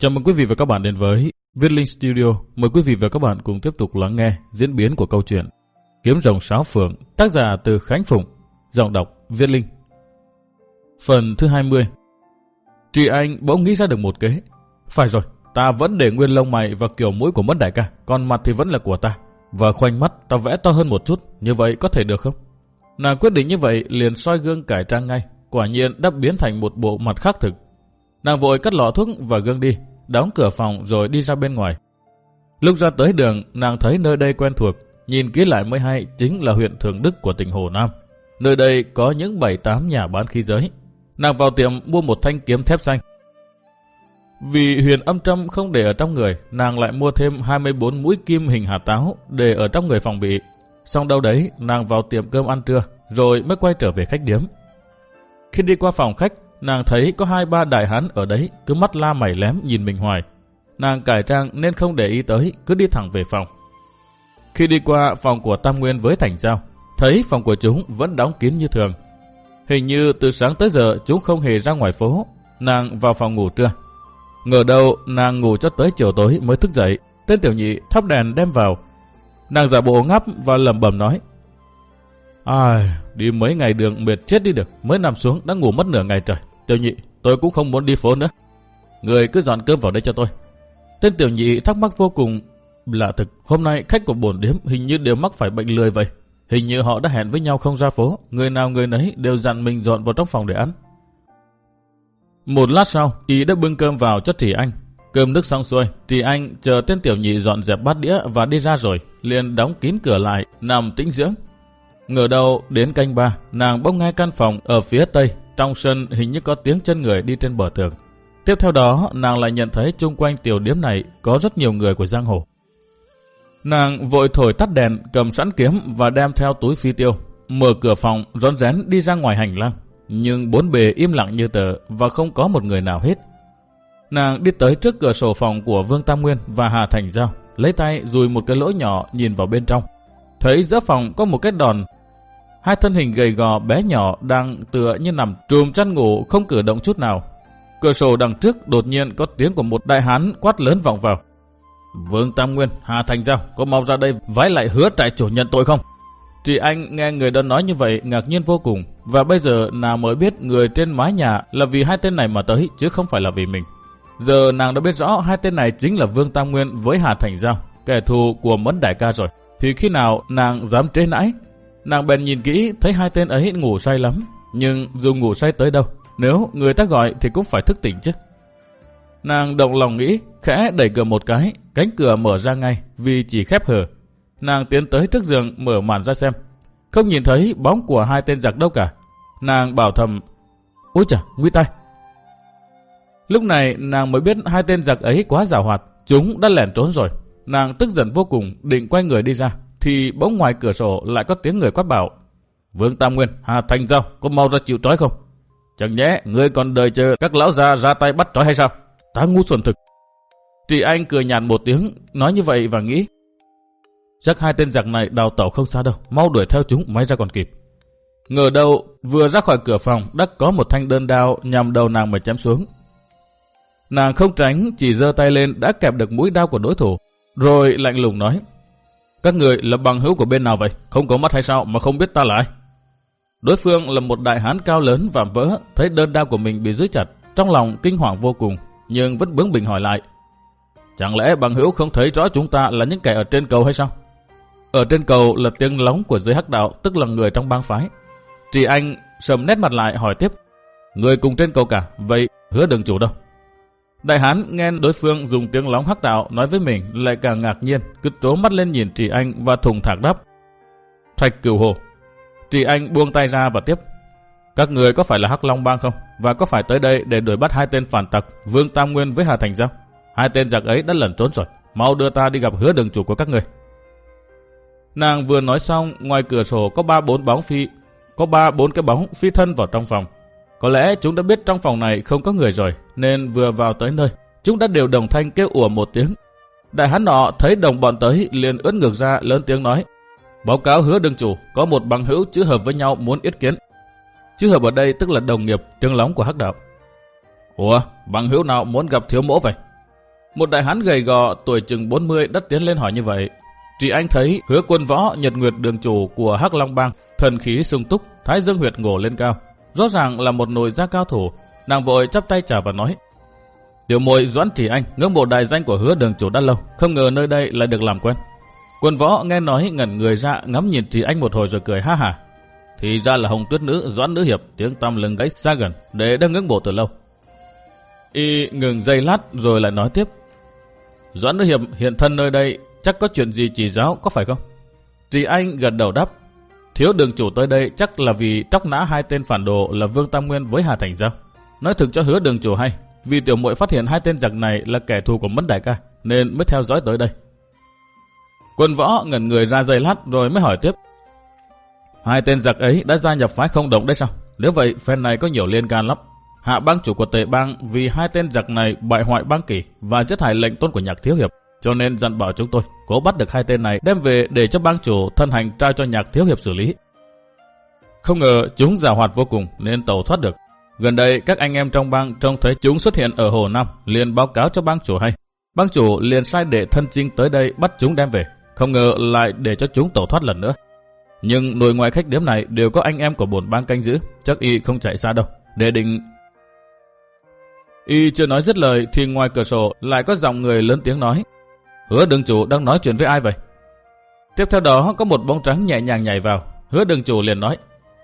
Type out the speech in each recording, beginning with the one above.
Chào mừng quý vị và các bạn đến với Viết Linh Studio. Mời quý vị và các bạn cùng tiếp tục lắng nghe diễn biến của câu chuyện Kiếm rồng sáo phượng, tác giả từ Khánh Phụng, giọng đọc Viết Linh. Phần thứ 20 Chị Anh bỗng nghĩ ra được một kế. Phải rồi, ta vẫn để nguyên lông mày và kiểu mũi của mất đại ca, còn mặt thì vẫn là của ta. Và khoanh mắt ta vẽ to hơn một chút, như vậy có thể được không? Nàng quyết định như vậy liền soi gương cải trang ngay, quả nhiên đã biến thành một bộ mặt khác thực. Nàng vội cắt lọ thuốc và gương đi, đóng cửa phòng rồi đi ra bên ngoài. Lúc ra tới đường, nàng thấy nơi đây quen thuộc, nhìn kỹ lại mới hay chính là huyện Thường Đức của tỉnh Hồ Nam. Nơi đây có những bảy tám nhà bán khí giới. Nàng vào tiệm mua một thanh kiếm thép xanh. Vì huyền âm trâm không để ở trong người, nàng lại mua thêm 24 mũi kim hình hạt táo để ở trong người phòng bị. Xong đâu đấy, nàng vào tiệm cơm ăn trưa, rồi mới quay trở về khách điếm. Khi đi qua phòng khách, Nàng thấy có hai ba đại hán ở đấy cứ mắt la mày lém nhìn mình hoài. Nàng cải trang nên không để ý tới, cứ đi thẳng về phòng. Khi đi qua phòng của Tam Nguyên với Thành Giao, thấy phòng của chúng vẫn đóng kín như thường. Hình như từ sáng tới giờ chúng không hề ra ngoài phố, nàng vào phòng ngủ trưa. Ngờ đâu nàng ngủ cho tới chiều tối mới thức dậy, tên tiểu nhị thắp đèn đem vào. Nàng giả bộ ngáp và lầm bầm nói. Ai, đi mấy ngày đường mệt chết đi được, mới nằm xuống đã ngủ mất nửa ngày trời. Tiểu nhị, tôi cũng không muốn đi phố nữa. Người cứ dọn cơm vào đây cho tôi. Tên tiểu nhị thắc mắc vô cùng lạ thực. Hôm nay khách của bổn điếm hình như đều mắc phải bệnh lười vậy. Hình như họ đã hẹn với nhau không ra phố. Người nào người nấy đều dặn mình dọn vào trong phòng để ăn. Một lát sau, y đã bưng cơm vào cho Trì Anh. Cơm nước xong xuôi, Trì Anh chờ tên tiểu nhị dọn dẹp bát đĩa và đi ra rồi, liền đóng kín cửa lại, nằm tĩnh dưỡng. Ngờ đầu đến canh ba, nàng bỗng nghe căn phòng ở phía tây trong sân hình như có tiếng chân người đi trên bờ tường. Tiếp theo đó, nàng lại nhận thấy chung quanh tiểu điếm này có rất nhiều người của giang hồ. Nàng vội thổi tắt đèn, cầm sẵn kiếm và đem theo túi phi tiêu, mở cửa phòng, rón rén đi ra ngoài hành lang. Nhưng bốn bề im lặng như tờ và không có một người nào hết. Nàng đi tới trước cửa sổ phòng của Vương Tam Nguyên và Hà Thành Giao, lấy tay dùi một cái lỗ nhỏ nhìn vào bên trong. Thấy giữa phòng có một cái đòn Hai thân hình gầy gò bé nhỏ đang tựa như nằm trùm chăn ngủ không cử động chút nào. Cửa sổ đằng trước đột nhiên có tiếng của một đại hán quát lớn vọng vào. Vương Tam Nguyên, Hà Thành Giao, có mau ra đây vái lại hứa trại chủ nhận tội không? Chị anh nghe người đó nói như vậy ngạc nhiên vô cùng. Và bây giờ nàng mới biết người trên mái nhà là vì hai tên này mà tới chứ không phải là vì mình. Giờ nàng đã biết rõ hai tên này chính là Vương Tam Nguyên với Hà Thành Giao, kẻ thù của Mẫn Đại ca rồi. Thì khi nào nàng dám chế nãi Nàng bèn nhìn kỹ thấy hai tên ấy ngủ say lắm. Nhưng dù ngủ say tới đâu, nếu người ta gọi thì cũng phải thức tỉnh chứ. Nàng động lòng nghĩ, khẽ đẩy cửa một cái, cánh cửa mở ra ngay vì chỉ khép hờ. Nàng tiến tới trước giường mở màn ra xem. Không nhìn thấy bóng của hai tên giặc đâu cả. Nàng bảo thầm, ôi chà, nguy tay. Lúc này nàng mới biết hai tên giặc ấy quá giả hoạt, chúng đã lẻn trốn rồi. Nàng tức giận vô cùng, định quay người đi ra thì bỗng ngoài cửa sổ lại có tiếng người quát bảo. Vương Tam Nguyên, Hà Thành Giao, có mau ra chịu trói không? Chẳng nhẽ, ngươi còn đợi chờ các lão già ra tay bắt trói hay sao? Ta ngu xuẩn thực. Chị Anh cười nhạt một tiếng, nói như vậy và nghĩ. Chắc hai tên giặc này đào tẩu không xa đâu, mau đuổi theo chúng, may ra còn kịp. Ngờ đâu, vừa ra khỏi cửa phòng, đã có một thanh đơn đao nhằm đầu nàng mà chém xuống. Nàng không tránh, chỉ giơ tay lên đã kẹp được mũi đao của đối thủ, rồi lạnh lùng nói. Các người là bằng hữu của bên nào vậy? Không có mắt hay sao mà không biết ta là ai? Đối phương là một đại hán cao lớn và vỡ, thấy đơn đao của mình bị giữ chặt, trong lòng kinh hoàng vô cùng, nhưng vẫn bướng bỉnh hỏi lại. Chẳng lẽ bằng hữu không thấy rõ chúng ta là những kẻ ở trên cầu hay sao? Ở trên cầu là tiếng lóng của giới hắc đạo, tức là người trong bang phái. trì anh sầm nét mặt lại hỏi tiếp. Người cùng trên cầu cả, vậy hứa đừng chủ đâu. Đại hán nghe đối phương dùng tiếng lóng hắc đạo nói với mình lại càng ngạc nhiên, cứ trố mắt lên nhìn Trì Anh và thùng thạc đáp. Thạch cửu hồ. Trì Anh buông tay ra và tiếp. Các người có phải là Hắc Long Bang không? Và có phải tới đây để đuổi bắt hai tên phản tặc Vương Tam Nguyên với Hà Thành Giao? Hai tên giặc ấy đã lẩn trốn rồi. Mau đưa ta đi gặp hứa đường chủ của các người. Nàng vừa nói xong, ngoài cửa sổ có ba bốn bóng phi, có ba bốn cái bóng phi thân vào trong phòng. Có lẽ chúng đã biết trong phòng này không có người rồi, nên vừa vào tới nơi, chúng đã đều đồng thanh kêu ủa một tiếng. Đại hán nọ thấy đồng bọn tới liền ướt ngược ra lớn tiếng nói. Báo cáo hứa đương chủ, có một bằng hữu chữ hợp với nhau muốn yết kiến. Chữ hợp ở đây tức là đồng nghiệp, trương lóng của hắc đạo. Ủa, bằng hữu nào muốn gặp thiếu mỗ vậy? Một đại hán gầy gò tuổi chừng 40 đất tiến lên hỏi như vậy. Chỉ anh thấy hứa quân võ nhật nguyệt đường chủ của Hắc Long Bang, thần khí sung túc, thái dương huyệt ngổ lên cao. Rõ ràng là một nồi gia cao thủ, nàng vội chắp tay chào và nói. Tiểu muội Doãn Chỉ Anh ngưỡng mộ đại danh của hứa đường chủ đã lâu, không ngờ nơi đây lại được làm quen. Quân võ nghe nói ngẩn người ra ngắm nhìn Chỉ Anh một hồi rồi cười ha ha. Thì ra là hồng tuyết nữ Doãn Nữ Hiệp tiếng tam lưng gáy xa gần để đang ngưỡng mộ từ lâu. Y ngừng giây lát rồi lại nói tiếp. Doãn Nữ Hiệp hiện thân nơi đây chắc có chuyện gì chỉ giáo có phải không? Trì Anh gật đầu đáp. Thiếu đường chủ tới đây chắc là vì tróc nã hai tên phản đồ là Vương Tam Nguyên với Hà Thành Giao. Nói thực cho hứa đường chủ hay, vì tiểu muội phát hiện hai tên giặc này là kẻ thù của Mẫn Đại ca, nên mới theo dõi tới đây. Quân võ ngẩn người ra giây lát rồi mới hỏi tiếp. Hai tên giặc ấy đã gia nhập phái không động đấy sao? Nếu vậy, phen này có nhiều liên can lắm. Hạ bang chủ của tệ bang vì hai tên giặc này bại hoại bang kỷ và giết hại lệnh tôn của nhạc thiếu hiệp. Cho nên dặn bảo chúng tôi cố bắt được hai tên này đem về để cho bang chủ thân hành trao cho nhạc thiếu hiệp xử lý. Không ngờ chúng giả hoạt vô cùng nên tàu thoát được. Gần đây các anh em trong bang trông thấy chúng xuất hiện ở Hồ Nam liền báo cáo cho bang chủ hay. Bang chủ liền sai đệ thân chinh tới đây bắt chúng đem về. Không ngờ lại để cho chúng tẩu thoát lần nữa. Nhưng nội ngoài khách điếm này đều có anh em của bổn bang canh giữ, chắc y không chạy xa đâu. Để định... Y chưa nói dứt lời thì ngoài cửa sổ lại có giọng người lớn tiếng nói. Hứa đường chủ đang nói chuyện với ai vậy? Tiếp theo đó có một bóng trắng nhẹ nhàng nhảy vào. Hứa đường chủ liền nói.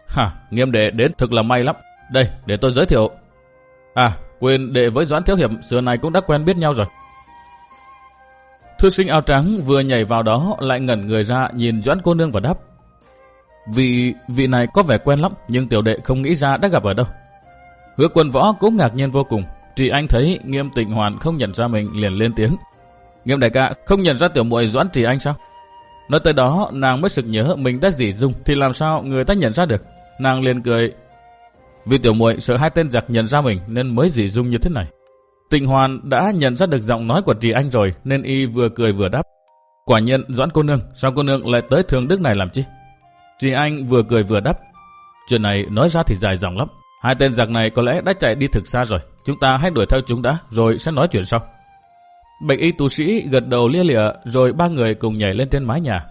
Hả, nghiêm đệ đến thực là may lắm. Đây, để tôi giới thiệu. À, quên đệ với Doãn Thiếu Hiệp xưa này cũng đã quen biết nhau rồi. Thư sinh áo trắng vừa nhảy vào đó lại ngẩn người ra nhìn Doãn cô nương và đáp. Vị vị này có vẻ quen lắm nhưng tiểu đệ không nghĩ ra đã gặp ở đâu. Hứa quân võ cũng ngạc nhiên vô cùng. Chỉ anh thấy nghiêm tịnh hoàn không nhận ra mình liền lên tiếng. Nghiêm đại ca không nhận ra tiểu muội Doãn Trì Anh sao? Nói tới đó nàng mới sực nhớ mình đã dỉ dung thì làm sao người ta nhận ra được. Nàng liền cười. Vì tiểu muội sợ hai tên giặc nhận ra mình nên mới dỉ dung như thế này. Tịnh Hoàn đã nhận ra được giọng nói của Trì Anh rồi nên y vừa cười vừa đáp. Quả nhiên Doãn cô nương, sao cô nương lại tới thường đức này làm chi? Trì Anh vừa cười vừa đáp. Chuyện này nói ra thì dài dòng lắm. Hai tên giặc này có lẽ đã chạy đi thực xa rồi. Chúng ta hãy đuổi theo chúng đã rồi sẽ nói chuyện sau. Bạch y tu sĩ gật đầu lia lịa rồi ba người cùng nhảy lên trên mái nhà.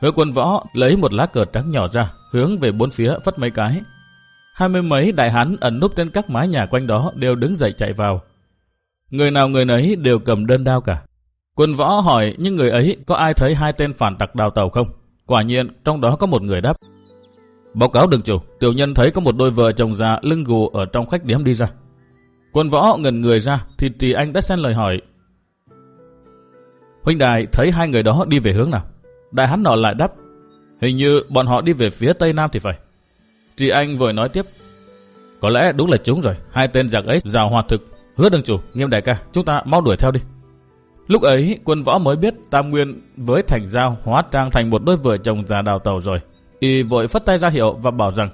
Hứa quân võ lấy một lá cờ trắng nhỏ ra, hướng về bốn phía phất mấy cái. Hai mươi mấy đại hán ẩn núp trên các mái nhà quanh đó đều đứng dậy chạy vào. Người nào người nấy đều cầm đơn đao cả. Quân võ hỏi những người ấy có ai thấy hai tên phản tặc đào tàu không? Quả nhiên trong đó có một người đáp. Báo cáo đường chủ, tiểu nhân thấy có một đôi vợ chồng già lưng gù ở trong khách điếm đi ra. Quân võ ngần người ra thì Trì Anh đã xen lời hỏi Huynh đài thấy hai người đó đi về hướng nào? Đại hắn nọ lại đáp. Hình như bọn họ đi về phía tây nam thì phải. Chị anh vội nói tiếp. Có lẽ đúng là chúng rồi. Hai tên giặc ấy rào hoạt thực. Hứa đương chủ, nghiêm đại ca, chúng ta mau đuổi theo đi. Lúc ấy, quân võ mới biết Tam Nguyên với Thành Giao hóa trang thành một đôi vợ chồng già đào tàu rồi. Y vội phất tay ra hiệu và bảo rằng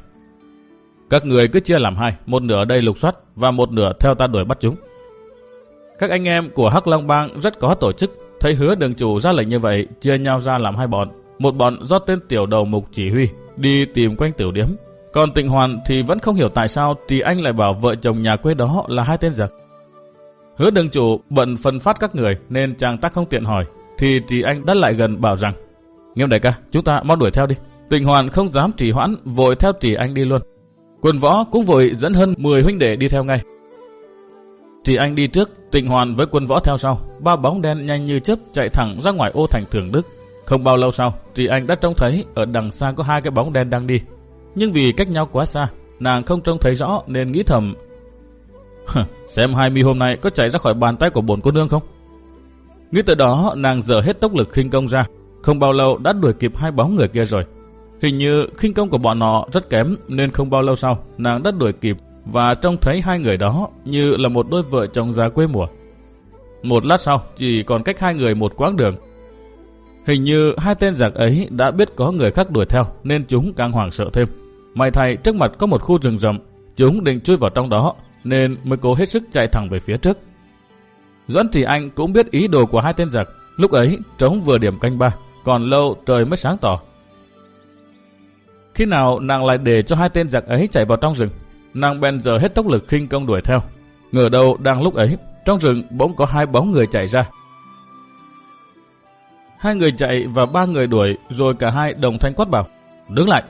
Các người cứ chia làm hai, một nửa đây lục soát và một nửa theo ta đuổi bắt chúng. Các anh em của Hắc Long Bang rất có tổ chức, Thấy hứa đường chủ ra lệnh như vậy, chia nhau ra làm hai bọn. Một bọn do tên tiểu đầu mục chỉ huy, đi tìm quanh tiểu điếm. Còn tịnh hoàn thì vẫn không hiểu tại sao thì anh lại bảo vợ chồng nhà quê đó là hai tên giặc. Hứa đường chủ bận phân phát các người nên chàng tác không tiện hỏi. Thì trì anh đã lại gần bảo rằng Nghiêm đại ca, chúng ta mau đuổi theo đi. Tịnh hoàn không dám trì hoãn, vội theo trì anh đi luôn. Quân võ cũng vội dẫn hơn 10 huynh đệ đi theo ngay thì anh đi trước, Tịnh Hoàn với quân võ theo sau, ba bóng đen nhanh như chớp chạy thẳng ra ngoài ô thành Thường Đức. Không bao lâu sau, Trì Anh đã trông thấy ở đằng xa có hai cái bóng đen đang đi. Nhưng vì cách nhau quá xa, nàng không trông thấy rõ nên nghĩ thầm xem hai mi hôm nay có chạy ra khỏi bàn tay của bổn cô nương không? Nghĩ tới đó, nàng dở hết tốc lực khinh công ra. Không bao lâu đã đuổi kịp hai bóng người kia rồi. Hình như khinh công của bọn họ rất kém nên không bao lâu sau, nàng đã đuổi kịp và trông thấy hai người đó như là một đôi vợ chồng già quê mùa. Một lát sau, chỉ còn cách hai người một quãng đường. Hình như hai tên giặc ấy đã biết có người khác đuổi theo nên chúng càng hoảng sợ thêm. May thay trước mặt có một khu rừng rậm, chúng định chui vào trong đó nên mới cố hết sức chạy thẳng về phía trước. Doãn Trì Anh cũng biết ý đồ của hai tên giặc. Lúc ấy, trống vừa điểm canh ba, còn lâu trời mới sáng tỏ. Khi nào nàng lại để cho hai tên giặc ấy chạy vào trong rừng, nàng bèn giờ hết tốc lực khinh công đuổi theo. Ngờ đâu đang lúc ấy, trong rừng bỗng có hai bóng người chạy ra. Hai người chạy và ba người đuổi, rồi cả hai đồng thanh quát bảo. Đứng lại!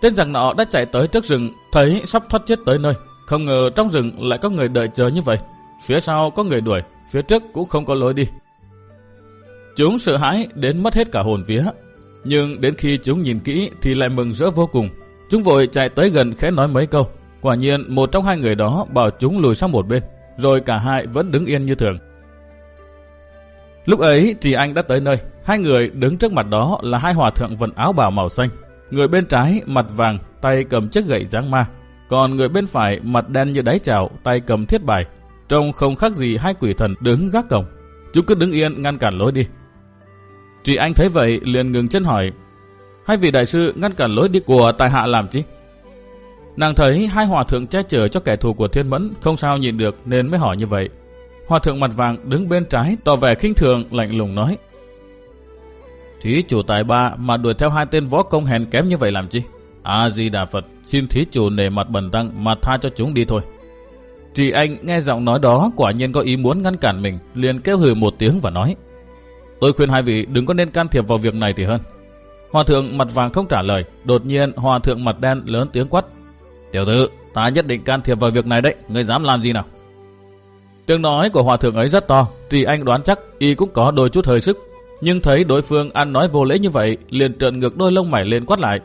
Tên giặc nọ đã chạy tới trước rừng, thấy sắp thoát chết tới nơi. Không ngờ trong rừng lại có người đợi chờ như vậy. Phía sau có người đuổi, phía trước cũng không có lối đi. Chúng sợ hãi đến mất hết cả hồn vía. Nhưng đến khi chúng nhìn kỹ thì lại mừng rỡ vô cùng. Chúng vội chạy tới gần khẽ nói mấy câu. Quả nhiên một trong hai người đó bảo chúng lùi sang một bên. Rồi cả hai vẫn đứng yên như thường. Lúc ấy Trì Anh đã tới nơi. Hai người đứng trước mặt đó là hai hòa thượng vận áo bào màu xanh. Người bên trái mặt vàng, tay cầm chiếc gậy giáng ma. Còn người bên phải mặt đen như đáy chảo, tay cầm thiết bài. Trông không khác gì hai quỷ thần đứng gác cổng. Chúng cứ đứng yên ngăn cản lối đi. Trì Anh thấy vậy liền ngừng chân hỏi. Hai vị đại sư ngăn cản lối đi của tài hạ làm chi? Nàng thấy hai hòa thượng che chở cho kẻ thù của thiên mẫn không sao nhìn được nên mới hỏi như vậy. Hòa thượng mặt vàng đứng bên trái tỏ vẻ khinh thường lạnh lùng nói. Thí chủ tài ba mà đuổi theo hai tên võ công hèn kém như vậy làm chi? A-di-đà Phật, xin thí chủ nể mặt bần tăng mà tha cho chúng đi thôi. trì anh nghe giọng nói đó quả nhiên có ý muốn ngăn cản mình, liền kêu hừ một tiếng và nói. Tôi khuyên hai vị đừng có nên can thiệp vào việc này thì hơn. Hòa thượng mặt vàng không trả lời, đột nhiên hòa thượng mặt đen lớn tiếng quát. Tiểu tử, ta nhất định can thiệp vào việc này đấy, ngươi dám làm gì nào? Tiếng nói của hòa thượng ấy rất to, Trì Anh đoán chắc y cũng có đôi chút hơi sức, nhưng thấy đối phương ăn nói vô lễ như vậy, liền trợn ngược đôi lông mày lên quát lại.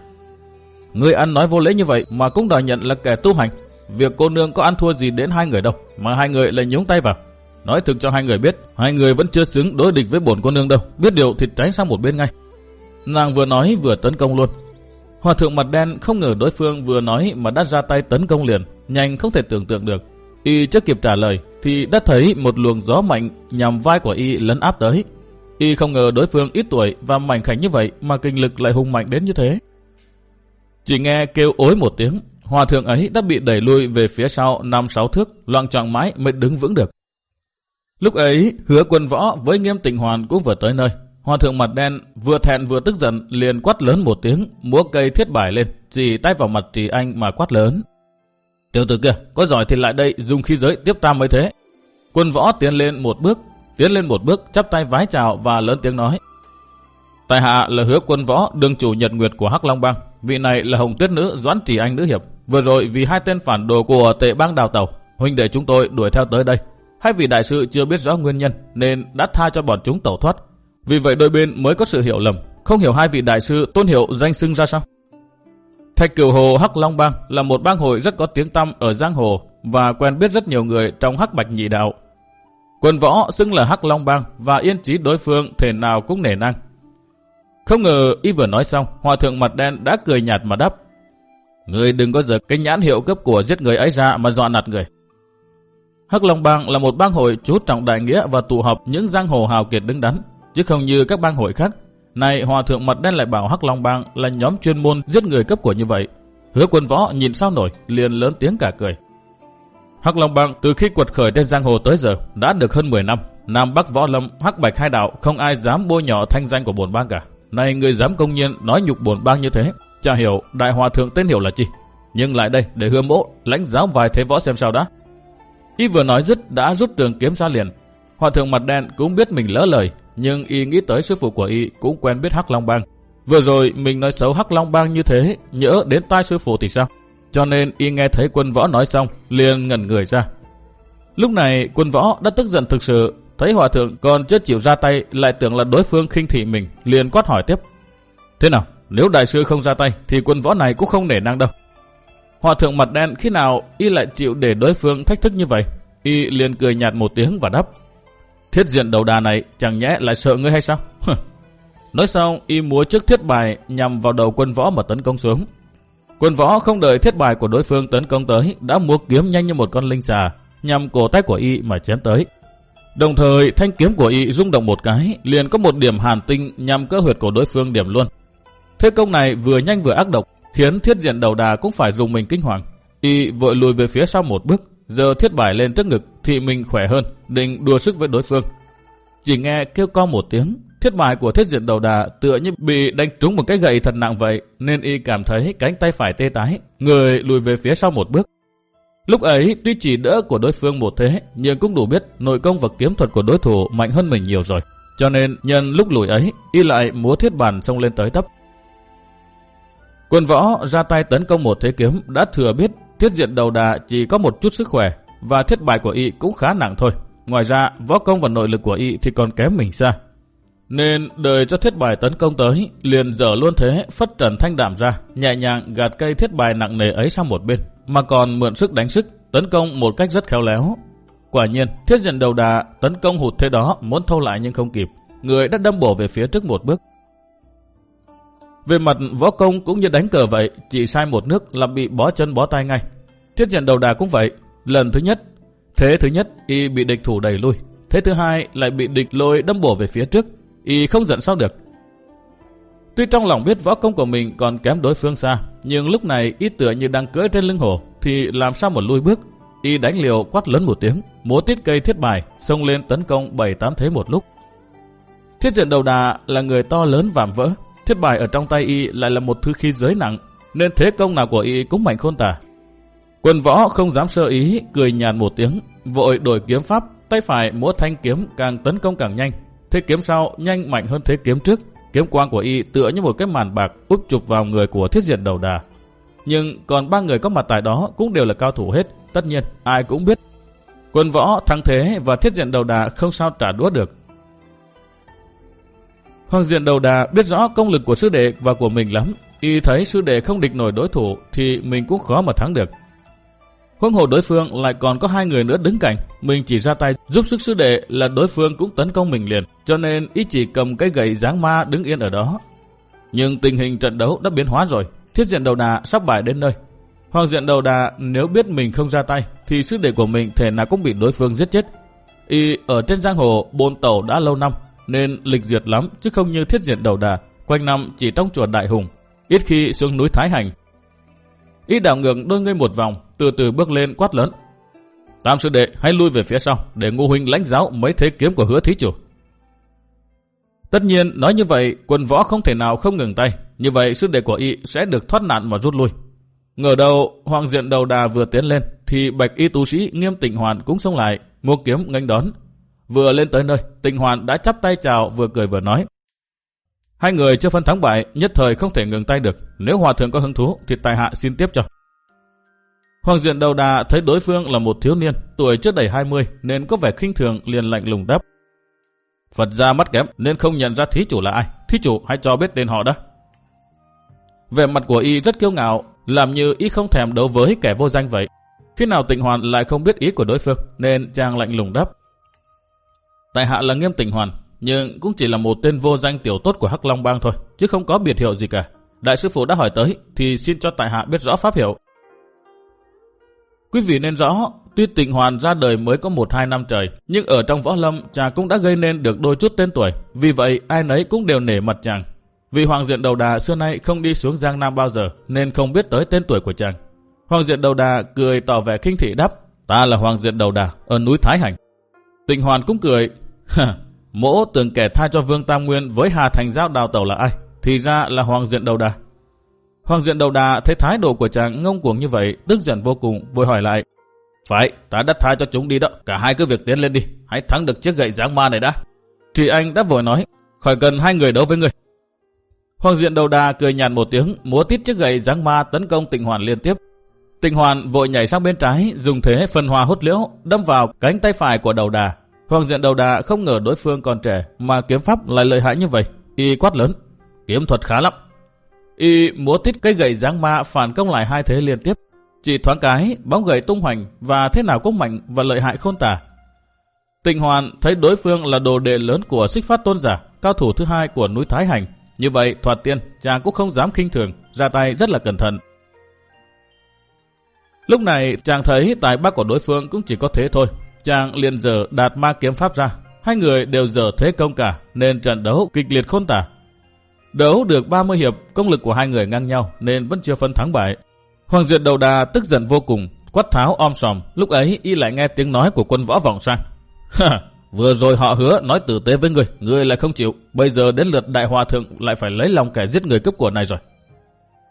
Người ăn nói vô lễ như vậy mà cũng đòi nhận là kẻ tu hành. Việc cô nương có ăn thua gì đến hai người đâu, mà hai người lại nhúng tay vào. Nói thực cho hai người biết, hai người vẫn chưa xứng đối địch với bổn cô nương đâu, biết điều thì tránh sang một bên ngay. Nàng vừa nói vừa tấn công luôn. Hòa thượng mặt đen không ngờ đối phương vừa nói mà đã ra tay tấn công liền, nhanh không thể tưởng tượng được. Y chưa kịp trả lời thì đã thấy một luồng gió mạnh nhằm vai của Y lấn áp tới. Y không ngờ đối phương ít tuổi và mảnh khảnh như vậy mà kinh lực lại hùng mạnh đến như thế. Chỉ nghe kêu ối một tiếng, hòa thượng ấy đã bị đẩy lui về phía sau năm sáu thước, loạn trọng mái mới đứng vững được. Lúc ấy, hứa quân võ với nghiêm tình hoàn cũng vừa tới nơi. Hòa thượng mặt đen vừa thẹn vừa tức giận liền quát lớn một tiếng, múa cây thiết bài lên, chỉ tay vào mặt trì anh mà quát lớn. Tiểu tử kia, có giỏi thì lại đây dùng khí giới tiếp ta mới thế. Quân võ tiến lên một bước, tiến lên một bước, chắp tay vái chào và lớn tiếng nói. Tài hạ là hứa quân võ, đương chủ nhật nguyệt của Hắc Long Bang. Vị này là Hồng Tuyết Nữ Doãn Trì Anh Nữ Hiệp. Vừa rồi vì hai tên phản đồ của tệ bang đào tàu, huynh đệ chúng tôi đuổi theo tới đây. Hai vị đại sư chưa biết rõ nguyên nhân nên đã tha cho bọn chúng tẩu thoát. Vì vậy đôi bên mới có sự hiểu lầm. Không hiểu hai vị đại sư tôn hiệu danh xưng ra sao? Thạch Cửu Hồ Hắc Long Bang là một bang hội rất có tiếng tăm ở giang hồ và quen biết rất nhiều người trong Hắc Bạch Nhị Đạo. Quân võ xưng là Hắc Long Bang và yên trí đối phương thể nào cũng nể năng. Không ngờ y vừa nói xong, hòa thượng mặt đen đã cười nhạt mà đáp. Người đừng có giờ cái nhãn hiệu cấp của giết người ấy ra mà dọa nạt người. Hắc Long Bang là một bang hội chú trọng đại nghĩa và tụ họp những giang hồ hào kiệt đứng đắn, chứ không như các bang hội khác. Này hòa thượng mặt đen lại bảo Hắc Long Bang là nhóm chuyên môn giết người cấp của như vậy. Hứa quân võ nhìn sao nổi, liền lớn tiếng cả cười. Hắc Long Bang từ khi quật khởi trên giang hồ tới giờ đã được hơn 10 năm. Nam Bắc Võ Lâm, Hắc Bạch hai đạo không ai dám bôi nhỏ thanh danh của bổn bang cả. Này người dám công nhiên nói nhục bổn bang như thế, chả hiểu đại hòa thượng tên hiểu là chi. Nhưng lại đây để hứa mỗ lãnh giáo vài thế võ xem sao đã. Y vừa nói dứt đã rút trường kiếm ra liền. Hòa thượng mặt đen cũng biết mình lỡ lời, nhưng y nghĩ tới sư phụ của y cũng quen biết Hắc Long Bang. Vừa rồi mình nói xấu Hắc Long Bang như thế, nhỡ đến tai sư phụ thì sao? Cho nên y nghe thấy quân võ nói xong, liền ngẩn người ra. Lúc này quân võ đã tức giận thực sự, thấy hòa thượng còn chưa chịu ra tay, lại tưởng là đối phương khinh thị mình, liền quát hỏi tiếp. Thế nào, nếu đại sư không ra tay, thì quân võ này cũng không nể năng đâu. Hòa thượng mặt đen khi nào y lại chịu để đối phương thách thức như vậy? Y liền cười nhạt một tiếng và đáp. Thiết diện đầu đà này chẳng nhẽ lại sợ ngươi hay sao? Nói xong, y múa trước thiết bài nhằm vào đầu quân võ mà tấn công xuống. Quân võ không đợi thiết bài của đối phương tấn công tới, đã múa kiếm nhanh như một con linh xà, nhằm cổ tay của y mà chém tới. Đồng thời, thanh kiếm của y rung động một cái, liền có một điểm hàn tinh nhằm cơ huyệt của đối phương điểm luôn. Thế công này vừa nhanh vừa ác độc, khiến thiết diện đầu đà cũng phải dùng mình kinh hoàng. Y vội lùi về phía sau một bước, giờ thiết bài lên trước ngực thì mình khỏe hơn, định đua sức với đối phương. Chỉ nghe kêu co một tiếng, thiết bài của thiết diện đầu đà tựa như bị đánh trúng một cái gậy thật nặng vậy, nên y cảm thấy cánh tay phải tê tái, người lùi về phía sau một bước. Lúc ấy tuy chỉ đỡ của đối phương một thế, nhưng cũng đủ biết nội công và kiếm thuật của đối thủ mạnh hơn mình nhiều rồi. Cho nên nhân lúc lùi ấy, y lại múa thiết bàn xông lên tới tấp. Quân võ ra tay tấn công một thế kiếm đã thừa biết thiết diện đầu đà chỉ có một chút sức khỏe và thiết bài của y cũng khá nặng thôi. Ngoài ra, võ công và nội lực của y thì còn kém mình xa. Nên đợi cho thiết bài tấn công tới, liền dở luôn thế, phất trần thanh đảm ra, nhẹ nhàng gạt cây thiết bài nặng nề ấy sang một bên, mà còn mượn sức đánh sức, tấn công một cách rất khéo léo. Quả nhiên, thiết diện đầu đà tấn công hụt thế đó muốn thâu lại nhưng không kịp, người đã đâm bổ về phía trước một bước. Về mặt võ công cũng như đánh cờ vậy, chỉ sai một nước là bị bó chân bó tay ngay. Thiết diện đầu đà cũng vậy, lần thứ nhất, thế thứ nhất y bị địch thủ đẩy lui, thế thứ hai lại bị địch lôi đâm bổ về phía trước, y không giận sao được. Tuy trong lòng biết võ công của mình còn kém đối phương xa, nhưng lúc này y tựa như đang cưỡi trên lưng hổ, thì làm sao một lui bước. Y đánh liều quát lớn một tiếng, múa tiết cây thiết bài, xông lên tấn công 7-8 thế một lúc. Thiết diện đầu đà là người to lớn vạm vỡ, thiết bài ở trong tay y lại là một thứ khí giới nặng, nên thế công nào của y cũng mạnh khôn tả. Quân võ không dám sơ ý, cười nhàn một tiếng, vội đổi kiếm pháp, tay phải múa thanh kiếm càng tấn công càng nhanh, Thế kiếm sau nhanh mạnh hơn thế kiếm trước. Kiếm quang của y tựa như một cái màn bạc úp chụp vào người của thiết diện đầu đà. Nhưng còn ba người có mặt tại đó cũng đều là cao thủ hết. Tất nhiên, ai cũng biết. Quân võ thắng thế và thiết diện đầu đà không sao trả đũa được. Hoàng diện đầu đà biết rõ công lực của sư đệ và của mình lắm. Y thấy sư đệ không địch nổi đối thủ thì mình cũng khó mà thắng được. Huống hồ đối phương lại còn có hai người nữa đứng cạnh, mình chỉ ra tay giúp sức sư đệ là đối phương cũng tấn công mình liền, cho nên ý chỉ cầm cái gậy dáng ma đứng yên ở đó. Nhưng tình hình trận đấu đã biến hóa rồi, thiết diện đầu đà sắp bài đến nơi. Hoàng diện đầu đà nếu biết mình không ra tay thì sư đệ của mình thể nào cũng bị đối phương giết chết. Y ở trên giang hồ bồn tẩu đã lâu năm nên lịch duyệt lắm chứ không như thiết diện đầu đà quanh năm chỉ trong chùa Đại Hùng, ít khi xuống núi Thái Hành. Y đảo ngược đôi ngươi một vòng từ từ bước lên quát lớn. Tam sư đệ, hãy lui về phía sau, để ngô huynh lãnh giáo mấy thế kiếm của hứa thí chủ. Tất nhiên, nói như vậy, quân võ không thể nào không ngừng tay. Như vậy, sư đệ của y sẽ được thoát nạn mà rút lui. Ngờ đầu, hoàng diện đầu đà vừa tiến lên, thì bạch y tu sĩ nghiêm tịnh hoàn cũng xông lại, mua kiếm nghênh đón. Vừa lên tới nơi, tịnh hoàn đã chắp tay chào, vừa cười vừa nói. Hai người chưa phân thắng bại, nhất thời không thể ngừng tay được. Nếu hòa thượng có hứng thú, thì tài hạ xin tiếp cho. Hoàng diện đầu đà thấy đối phương là một thiếu niên, tuổi chưa đầy 20 nên có vẻ khinh thường liền lạnh lùng đáp. Phật ra mắt kém nên không nhận ra thí chủ là ai. Thí chủ hãy cho biết tên họ đã. Vẻ mặt của y rất kiêu ngạo, làm như y không thèm đấu với kẻ vô danh vậy. Khi nào tịnh hoàn lại không biết ý của đối phương nên chàng lạnh lùng đáp. Tại hạ là nghiêm tịnh hoàn, nhưng cũng chỉ là một tên vô danh tiểu tốt của Hắc Long Bang thôi, chứ không có biệt hiệu gì cả. Đại sư phụ đã hỏi tới thì xin cho tại hạ biết rõ pháp hiệu. Quý vị nên rõ, tuy tịnh hoàn ra đời mới có 1-2 năm trời, nhưng ở trong võ lâm chàng cũng đã gây nên được đôi chút tên tuổi. Vì vậy ai nấy cũng đều nể mặt chàng. Vì Hoàng Diện Đầu Đà xưa nay không đi xuống Giang Nam bao giờ nên không biết tới tên tuổi của chàng. Hoàng Diện Đầu Đà cười tỏ vẻ kinh thị đáp, ta là Hoàng Diện Đầu Đà ở núi Thái Hành. Tịnh Hoàn cũng cười, mỗ tưởng kẻ tha cho Vương Tam Nguyên với Hà Thành Giao đào tẩu là ai, thì ra là Hoàng Diện Đầu Đà. Hoàng diện đầu đà thấy thái độ của chàng ngông cuồng như vậy, tức giận vô cùng, vội hỏi lại. Phải, ta đã tha cho chúng đi đó, cả hai cứ việc tiến lên đi, hãy thắng được chiếc gậy giáng ma này đã. Thì anh đã vội nói, khỏi cần hai người đấu với người. Hoàng diện đầu đà cười nhàn một tiếng, múa tít chiếc gậy giáng ma tấn công tịnh hoàn liên tiếp. Tịnh hoàn vội nhảy sang bên trái, dùng thế phân hoa hút liễu, đâm vào cánh tay phải của đầu đà. Hoàng diện đầu đà không ngờ đối phương còn trẻ, mà kiếm pháp lại lợi hại như vậy. Y quát lớn, kiếm thuật khá lắm, Y múa tít cây gậy giáng ma phản công lại hai thế liên tiếp. Chỉ thoáng cái, bóng gậy tung hoành và thế nào cũng mạnh và lợi hại khôn tả. Tịnh Hoàn thấy đối phương là đồ đệ lớn của xích phát tôn giả, cao thủ thứ hai của núi Thái Hành. Như vậy, thoạt tiên, chàng cũng không dám khinh thường, ra tay rất là cẩn thận. Lúc này, chàng thấy tài bác của đối phương cũng chỉ có thế thôi. Chàng liền giờ đạt ma kiếm pháp ra. Hai người đều giờ thế công cả, nên trận đấu kịch liệt khôn tả. Đấu được 30 hiệp, công lực của hai người ngang nhau nên vẫn chưa phân thắng bại. Hoàng Duyệt đầu đà tức giận vô cùng, quát tháo om sòm, lúc ấy y lại nghe tiếng nói của quân võ vọng sang. Vừa rồi họ hứa nói tử tế với người, người lại không chịu, bây giờ đến lượt đại hòa thượng lại phải lấy lòng kẻ giết người cấp của này rồi.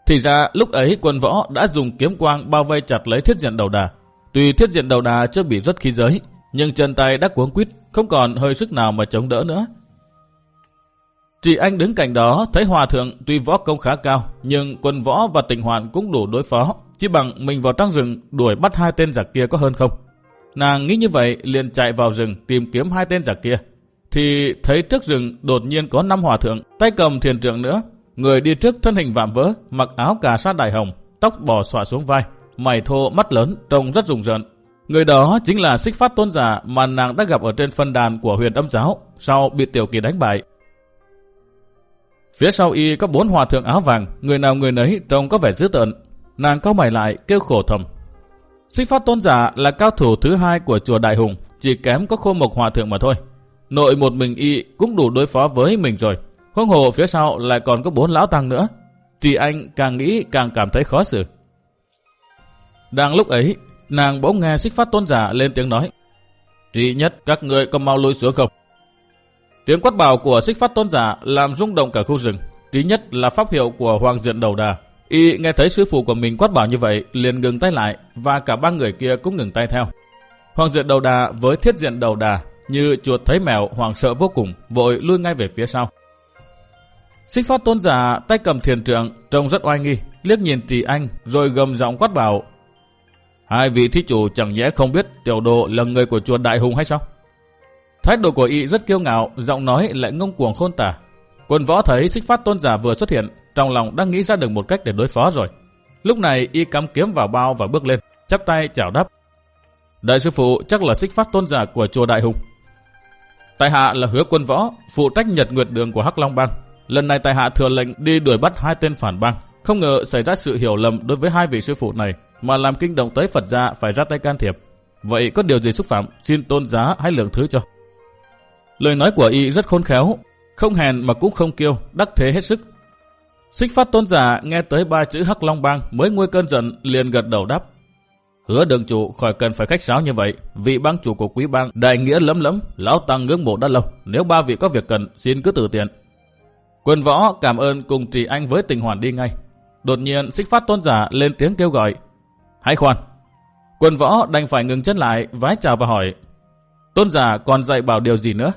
Thì ra lúc ấy quân võ đã dùng kiếm quang bao vây chặt lấy thiết diện đầu đà. Tuy thiết diện đầu đà chưa bị rất khí giới, nhưng chân tay đã cuống quýt, không còn hơi sức nào mà chống đỡ nữa. Chị anh đứng cạnh đó thấy hòa thượng tuy võ công khá cao, nhưng quân võ và tình hoàn cũng đủ đối phó, chỉ bằng mình vào trong rừng đuổi bắt hai tên giặc kia có hơn không. Nàng nghĩ như vậy liền chạy vào rừng tìm kiếm hai tên giặc kia. Thì thấy trước rừng đột nhiên có năm hòa thượng, tay cầm thiền trượng nữa. Người đi trước thân hình vạm vỡ, mặc áo cà sa đại hồng, tóc bò xòa xuống vai, mày thô mắt lớn, trông rất rùng rợn. Người đó chính là xích phát tôn giả mà nàng đã gặp ở trên phân đàn của huyền âm giáo, sau bị tiểu kỳ đánh bại. Phía sau y có bốn hòa thượng áo vàng, người nào người nấy trông có vẻ dữ tợn. Nàng cao mày lại, kêu khổ thầm. Xích phát tôn giả là cao thủ thứ hai của chùa Đại Hùng, chỉ kém có khô mộc hòa thượng mà thôi. Nội một mình y cũng đủ đối phó với mình rồi. Huống hồ phía sau lại còn có bốn lão tăng nữa. Chị anh càng nghĩ càng cảm thấy khó xử. Đang lúc ấy, nàng bỗng nghe xích phát tôn giả lên tiếng nói. Chị nhất các người có mau lui xuống không? Tiếng quát bảo của xích phát tôn giả làm rung động cả khu rừng. tí nhất là pháp hiệu của hoàng diện đầu đà. Y nghe thấy sư phụ của mình quát bảo như vậy, liền ngừng tay lại và cả ba người kia cũng ngừng tay theo. Hoàng diện đầu đà với thiết diện đầu đà như chuột thấy mèo hoảng sợ vô cùng, vội lui ngay về phía sau. Xích phát tôn giả tay cầm thiền trượng, trông rất oai nghi, liếc nhìn trì anh rồi gầm giọng quát bảo. Hai vị thí chủ chẳng nhẽ không biết tiểu đồ là người của chùa Đại Hùng hay sao? Thái độ của y rất kiêu ngạo, giọng nói lại ngông cuồng khôn tả. Quân võ thấy xích phát tôn giả vừa xuất hiện, trong lòng đang nghĩ ra được một cách để đối phó rồi. Lúc này y cắm kiếm vào bao và bước lên, chắp tay chào đáp. Đại sư phụ chắc là xích phát tôn giả của chùa Đại Hùng. Tài hạ là hứa quân võ, phụ trách nhật nguyệt đường của Hắc Long Bang. Lần này tài hạ thừa lệnh đi đuổi bắt hai tên phản bang. Không ngờ xảy ra sự hiểu lầm đối với hai vị sư phụ này, mà làm kinh động tới Phật gia phải ra tay can thiệp. Vậy có điều gì xúc phạm, xin tôn giá hãy lượng thứ cho. Lời nói của y rất khôn khéo, không hèn mà cũng không kiêu, đắc thế hết sức. Xích phát tôn giả nghe tới ba chữ Hắc Long Bang mới nguôi cơn giận liền gật đầu đáp. Hứa đường chủ khỏi cần phải khách sáo như vậy, vị bang chủ của quý bang đại nghĩa lấm lấm, lão tăng ngưỡng mộ đã lâu, nếu ba vị có việc cần xin cứ tự tiện. Quân võ cảm ơn cùng trì anh với tình hoàn đi ngay. Đột nhiên xích phát tôn giả lên tiếng kêu gọi. Hãy khoan. Quân võ đành phải ngừng chân lại, vái chào và hỏi. Tôn giả còn dạy bảo điều gì nữa?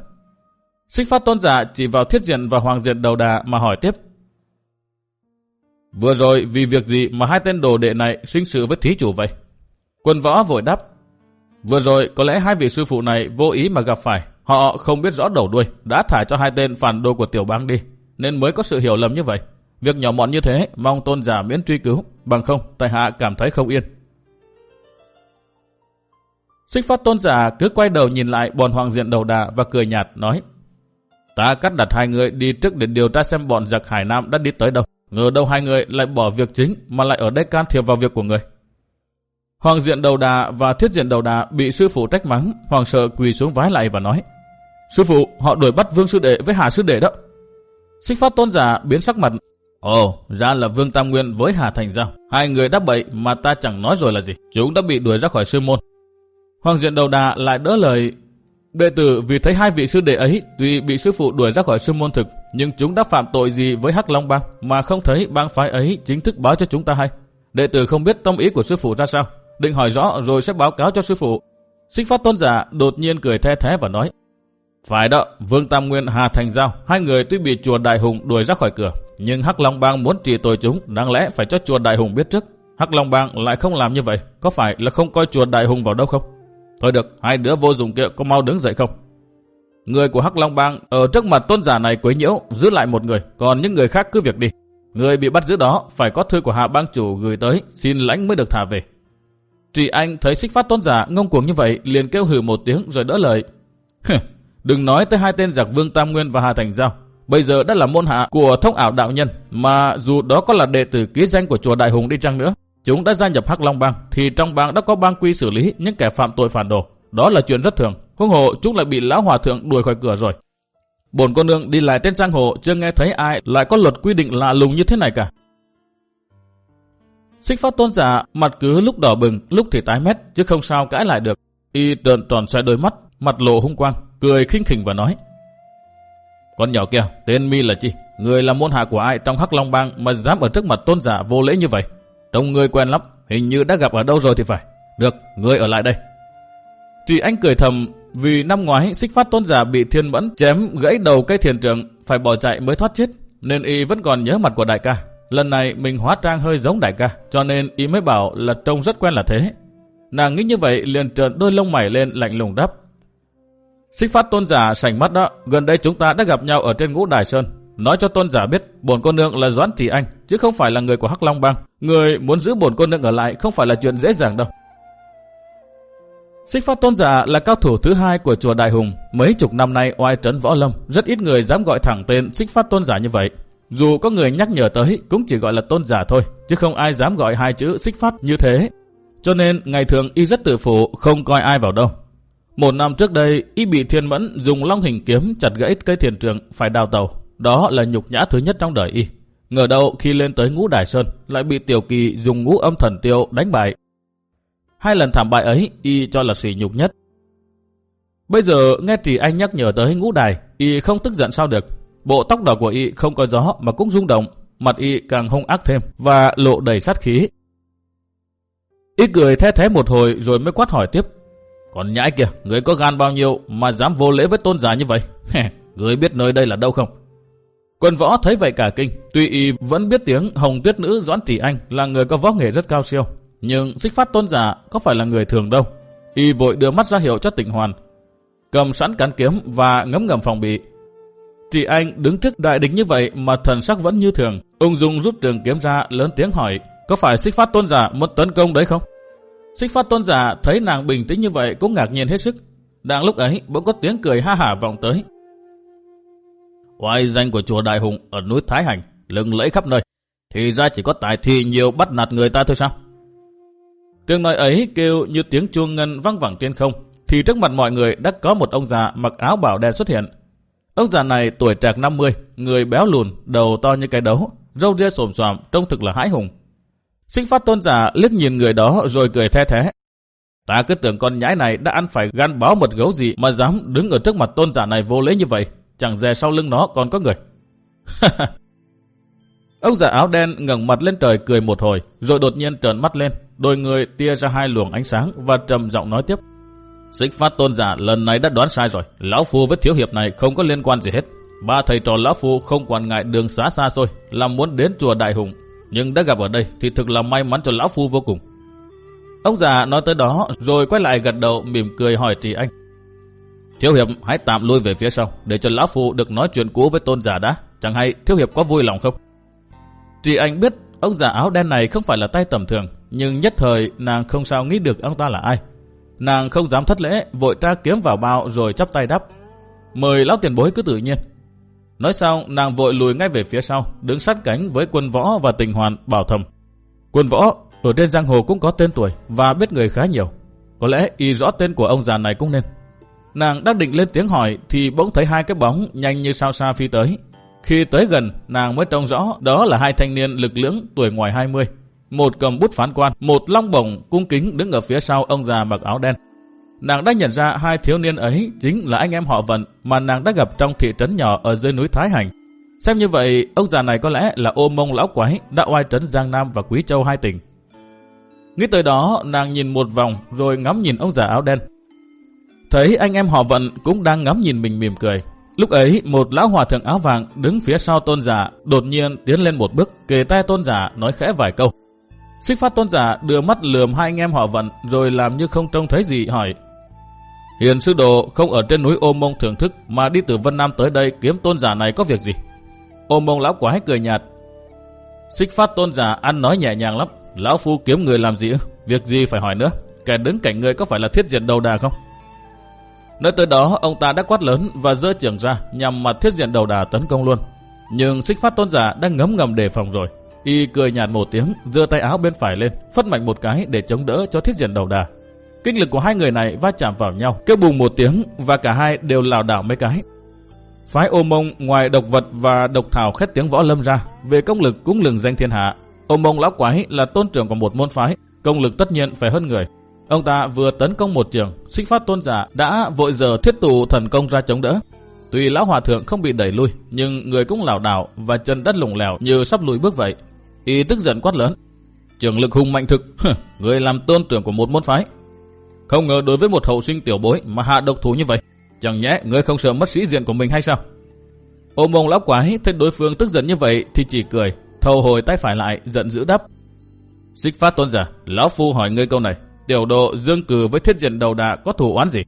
Xích phát tôn giả chỉ vào thiết diện và hoàng diện đầu đà mà hỏi tiếp. Vừa rồi vì việc gì mà hai tên đồ đệ này sinh sự với thí chủ vậy? Quân võ vội đáp. Vừa rồi có lẽ hai vị sư phụ này vô ý mà gặp phải. Họ không biết rõ đầu đuôi, đã thả cho hai tên phản đồ của tiểu bang đi, nên mới có sự hiểu lầm như vậy. Việc nhỏ mọn như thế, mong tôn giả miễn truy cứu, bằng không, tài hạ cảm thấy không yên. Xích phát tôn giả cứ quay đầu nhìn lại bọn hoàng diện đầu đà và cười nhạt nói Ta cắt đặt hai người đi trước để điều tra xem bọn giặc Hải Nam đã đi tới đâu. Ngờ đâu hai người lại bỏ việc chính mà lại ở đây can thiệp vào việc của người. Hoàng diện đầu đà và thiết diện đầu đà bị sư phụ trách mắng, hoàng sợ quỳ xuống vái lại và nói. Sư phụ, họ đuổi bắt vương sư đệ với hà sư đệ đó. Xích phát tôn giả biến sắc mặt. Ồ, ra là vương tam nguyên với hà thành giao. Hai người đã bậy mà ta chẳng nói rồi là gì. Chúng đã bị đuổi ra khỏi sư môn. Hoàng diện đầu đà lại đỡ lời Đệ tử vì thấy hai vị sư đệ ấy tuy bị sư phụ đuổi ra khỏi sư môn thực, nhưng chúng đã phạm tội gì với Hắc Long Bang mà không thấy bang phái ấy chính thức báo cho chúng ta hay. Đệ tử không biết tâm ý của sư phụ ra sao, định hỏi rõ rồi sẽ báo cáo cho sư phụ. Xích phát tôn giả đột nhiên cười the thế và nói, phải đó, Vương Tam Nguyên Hà Thành Giao, hai người tuy bị chùa Đại Hùng đuổi ra khỏi cửa, nhưng Hắc Long Bang muốn trị tội chúng, đáng lẽ phải cho chùa Đại Hùng biết trước. Hắc Long Bang lại không làm như vậy, có phải là không coi chùa Đại Hùng vào đâu không? Thôi được, hai đứa vô dụng kia có mau đứng dậy không? Người của Hắc Long Bang ở trước mặt tôn giả này quấy nhiễu, giữ lại một người, còn những người khác cứ việc đi. Người bị bắt giữ đó phải có thư của hạ bang chủ gửi tới, xin lãnh mới được thả về. Trì Anh thấy xích phát tôn giả ngông cuồng như vậy, liền kêu hừ một tiếng rồi đỡ lời. Đừng nói tới hai tên giặc Vương Tam Nguyên và Hà Thành Giao. Bây giờ đã là môn hạ của thông ảo đạo nhân, mà dù đó có là đệ tử ký danh của chùa Đại Hùng đi chăng nữa, Chúng đã gia nhập Hắc Long Bang, thì trong bang đã có bang quy xử lý những kẻ phạm tội phản đồ. Đó là chuyện rất thường. Huống hồ chúng lại bị lão hòa thượng đuổi khỏi cửa rồi. Bồn con nương đi lại trên giang hồ chưa nghe thấy ai lại có luật quy định lạ lùng như thế này cả. Xích phát tôn giả mặt cứ lúc đỏ bừng, lúc thì tái mét, chứ không sao cãi lại được. Y trợn tròn xoay đôi mắt, mặt lộ hung quang, cười khinh khỉnh và nói. Con nhỏ kia, tên mi là chi? Người là môn hạ của ai trong Hắc Long Bang mà dám ở trước mặt tôn giả vô lễ như vậy? Trông người quen lắm, hình như đã gặp ở đâu rồi thì phải. Được, ngươi ở lại đây. Chỉ anh cười thầm vì năm ngoái xích phát tôn giả bị thiên mẫn chém gãy đầu cây thiền trường phải bỏ chạy mới thoát chết nên y vẫn còn nhớ mặt của đại ca. Lần này mình hóa trang hơi giống đại ca cho nên y mới bảo là trông rất quen là thế. Nàng nghĩ như vậy liền trợn đôi lông mày lên lạnh lùng đáp. Xích phát tôn giả sành mắt đó, gần đây chúng ta đã gặp nhau ở trên ngũ đài sơn. Nói cho tôn giả biết, bổn cô nương là Doãn Chỉ Anh, chứ không phải là người của Hắc Long Bang. Người muốn giữ bổn cô nương ở lại không phải là chuyện dễ dàng đâu. Xích phát tôn giả là cao thủ thứ hai của chùa Đại Hùng. Mấy chục năm nay oai trấn võ lâm, rất ít người dám gọi thẳng tên xích phát tôn giả như vậy. Dù có người nhắc nhở tới, cũng chỉ gọi là tôn giả thôi, chứ không ai dám gọi hai chữ xích phát như thế. Cho nên ngày thường y rất tự phụ, không coi ai vào đâu. Một năm trước đây, y bị thiên mẫn dùng long hình kiếm chặt gãy cây thiền trường phải đào tàu. Đó là nhục nhã thứ nhất trong đời y. Ngờ đâu khi lên tới ngũ đài sơn, lại bị tiểu kỳ dùng ngũ âm thần tiêu đánh bại. Hai lần thảm bại ấy, y cho là sỉ nhục nhất. Bây giờ nghe Trì Anh nhắc nhở tới ngũ đài, y không tức giận sao được. Bộ tóc đỏ của y không có gió mà cũng rung động, mặt y càng hung ác thêm và lộ đầy sát khí. Y cười the thế một hồi rồi mới quát hỏi tiếp. Còn nhãi kìa, người có gan bao nhiêu mà dám vô lễ với tôn giả như vậy? người biết nơi đây là đâu không? Quân võ thấy vậy cả kinh, tuy y vẫn biết tiếng Hồng Tuyết Nữ Doãn Tỷ Anh là người có võ nghệ rất cao siêu, nhưng xích phát tôn giả có phải là người thường đâu. Y vội đưa mắt ra hiệu cho tịnh hoàn, cầm sẵn cán kiếm và ngấm ngầm phòng bị. Tỷ Anh đứng trước đại địch như vậy mà thần sắc vẫn như thường, ung dung rút trường kiếm ra lớn tiếng hỏi, có phải xích phát tôn giả muốn tấn công đấy không? Xích phát tôn giả thấy nàng bình tĩnh như vậy cũng ngạc nhiên hết sức. Đang lúc ấy bỗng có tiếng cười ha hả vọng tới. Oai danh của chùa Đại Hùng ở núi Thái Hành, lừng lẫy khắp nơi. Thì ra chỉ có tài thi nhiều bắt nạt người ta thôi sao? Tiếng nói ấy kêu như tiếng chuông ngân vang vẳng trên không. Thì trước mặt mọi người đã có một ông già mặc áo bảo đen xuất hiện. Ông già này tuổi trạc 50, người béo lùn, đầu to như cái đấu, râu ria xồm xoàm, trông thực là hãi hùng. Sinh phát tôn giả liếc nhìn người đó rồi cười the thế. Ta cứ tưởng con nhãi này đã ăn phải gan báo mật gấu gì mà dám đứng ở trước mặt tôn giả này vô lễ như vậy. Chẳng dè sau lưng nó còn có người. Ông già áo đen ngẩng mặt lên trời cười một hồi, rồi đột nhiên trợn mắt lên, đôi người tia ra hai luồng ánh sáng và trầm giọng nói tiếp. Xích phát tôn giả lần này đã đoán sai rồi, lão phu với thiếu hiệp này không có liên quan gì hết. Ba thầy trò lão phu không quản ngại đường xá xa xôi, làm muốn đến chùa Đại Hùng nhưng đã gặp ở đây thì thực là may mắn cho lão phu vô cùng. Ông già nói tới đó rồi quay lại gật đầu mỉm cười hỏi Trì Anh. Thiếu hiệp hãy tạm lui về phía sau để cho lão phu được nói chuyện cũ với tôn giả đã. Chẳng hay thiếu hiệp có vui lòng không? Trì Anh biết ông già áo đen này không phải là tay tầm thường nhưng nhất thời nàng không sao nghĩ được ông ta là ai. Nàng không dám thất lễ vội tra kiếm vào bao rồi chắp tay đáp. Mời lão tiền bối cứ tự nhiên Nói xong, nàng vội lùi ngay về phía sau, đứng sát cánh với quân võ và tình hoàn bảo thầm. Quân võ ở trên giang hồ cũng có tên tuổi và biết người khá nhiều. Có lẽ y rõ tên của ông già này cũng nên. Nàng đã định lên tiếng hỏi thì bỗng thấy hai cái bóng nhanh như sao xa phi tới. Khi tới gần, nàng mới trông rõ đó là hai thanh niên lực lưỡng tuổi ngoài 20. Một cầm bút phán quan, một long bổng cung kính đứng ở phía sau ông già mặc áo đen. Nàng đã nhận ra hai thiếu niên ấy chính là anh em họ Vận mà nàng đã gặp trong thị trấn nhỏ ở dưới núi Thái Hành. Xem như vậy, ông già này có lẽ là ôm mông lão quái đã oai trấn Giang Nam và Quý Châu hai tỉnh. Nghĩ tới đó, nàng nhìn một vòng rồi ngắm nhìn ông già áo đen. Thấy anh em họ Vận cũng đang ngắm nhìn mình mỉm cười. Lúc ấy, một lão hòa thượng áo vàng đứng phía sau tôn giả, đột nhiên tiến lên một bước, kề tay tôn giả nói khẽ vài câu. Xích phát tôn giả đưa mắt lườm hai anh em họ Vận rồi làm như không trông thấy gì hỏi. Hiền sư đồ không ở trên núi ôm mông thưởng thức mà đi từ Vân Nam tới đây kiếm tôn giả này có việc gì? Ôm mông lão quái cười nhạt. Xích phát tôn giả ăn nói nhẹ nhàng lắm. Lão phu kiếm người làm gì? Việc gì phải hỏi nữa? Kẻ đứng cạnh người có phải là thiết diện đầu đà không? Nói tới đó, ông ta đã quát lớn và dơ trường ra nhằm mặt thiết diện đầu đà tấn công luôn. Nhưng xích phát tôn giả đang ngấm ngầm đề phòng rồi. Y cười nhạt một tiếng, giơ tay áo bên phải lên, phất mạnh một cái để chống đỡ cho thiết diện đầu đà. Kinh lực của hai người này va chạm vào nhau, kêu bùng một tiếng và cả hai đều lảo đảo mấy cái. Phái ô mông ngoài độc vật và độc thảo khét tiếng võ lâm ra, về công lực cũng lừng danh thiên hạ. Ô mông lão quái là tôn trưởng của một môn phái, công lực tất nhiên phải hơn người. Ông ta vừa tấn công một trường, xích phát tôn giả đã vội giờ thiết tù thần công ra chống đỡ. Tuy lão hòa thượng không bị đẩy lui, nhưng người cũng lảo đảo và chân đất lủng lẻo như sắp lùi bước vậy. Y tức giận quát lớn. Trường lực hùng mạnh thực, người làm tôn trưởng của một môn phái. Không ngờ đối với một hậu sinh tiểu bối mà hạ độc thủ như vậy. Chẳng nhẽ người không sợ mất sĩ diện của mình hay sao? Ôm ông lão quái thấy đối phương tức giận như vậy thì chỉ cười, thâu hồi tay phải lại, giận dữ đáp. Xích phát tôn giả, lão phu hỏi ngươi câu này, tiểu độ dương cử với thiết diện đầu đà có thủ oán gì?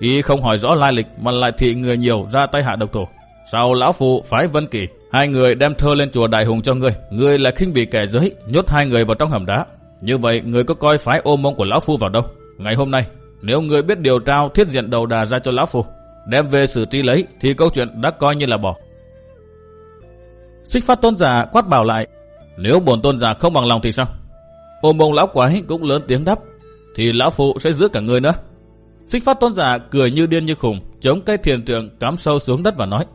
Ý không hỏi rõ lai lịch mà lại thị người nhiều ra tay hạ độc thủ. Sau lão phụ phái vân kỳ, hai người đem thơ lên chùa đại hùng cho ngươi, ngươi là khinh bị kẻ giới, nhốt hai người vào trong hầm đá. Như vậy ngươi có coi phái ôm mông của lão phu vào đâu? Ngày hôm nay, nếu ngươi biết điều trao thiết diện đầu đà ra cho lão phu, đem về xử trí lấy thì câu chuyện đã coi như là bỏ. Xích phát tôn giả quát bảo lại, nếu bổn tôn giả không bằng lòng thì sao? Ôm bông lão quái cũng lớn tiếng đáp, thì lão phụ sẽ giữ cả người nữa. Xích phát tôn giả cười như điên như khùng, chống cây thiền trượng cắm sâu xuống đất và nói,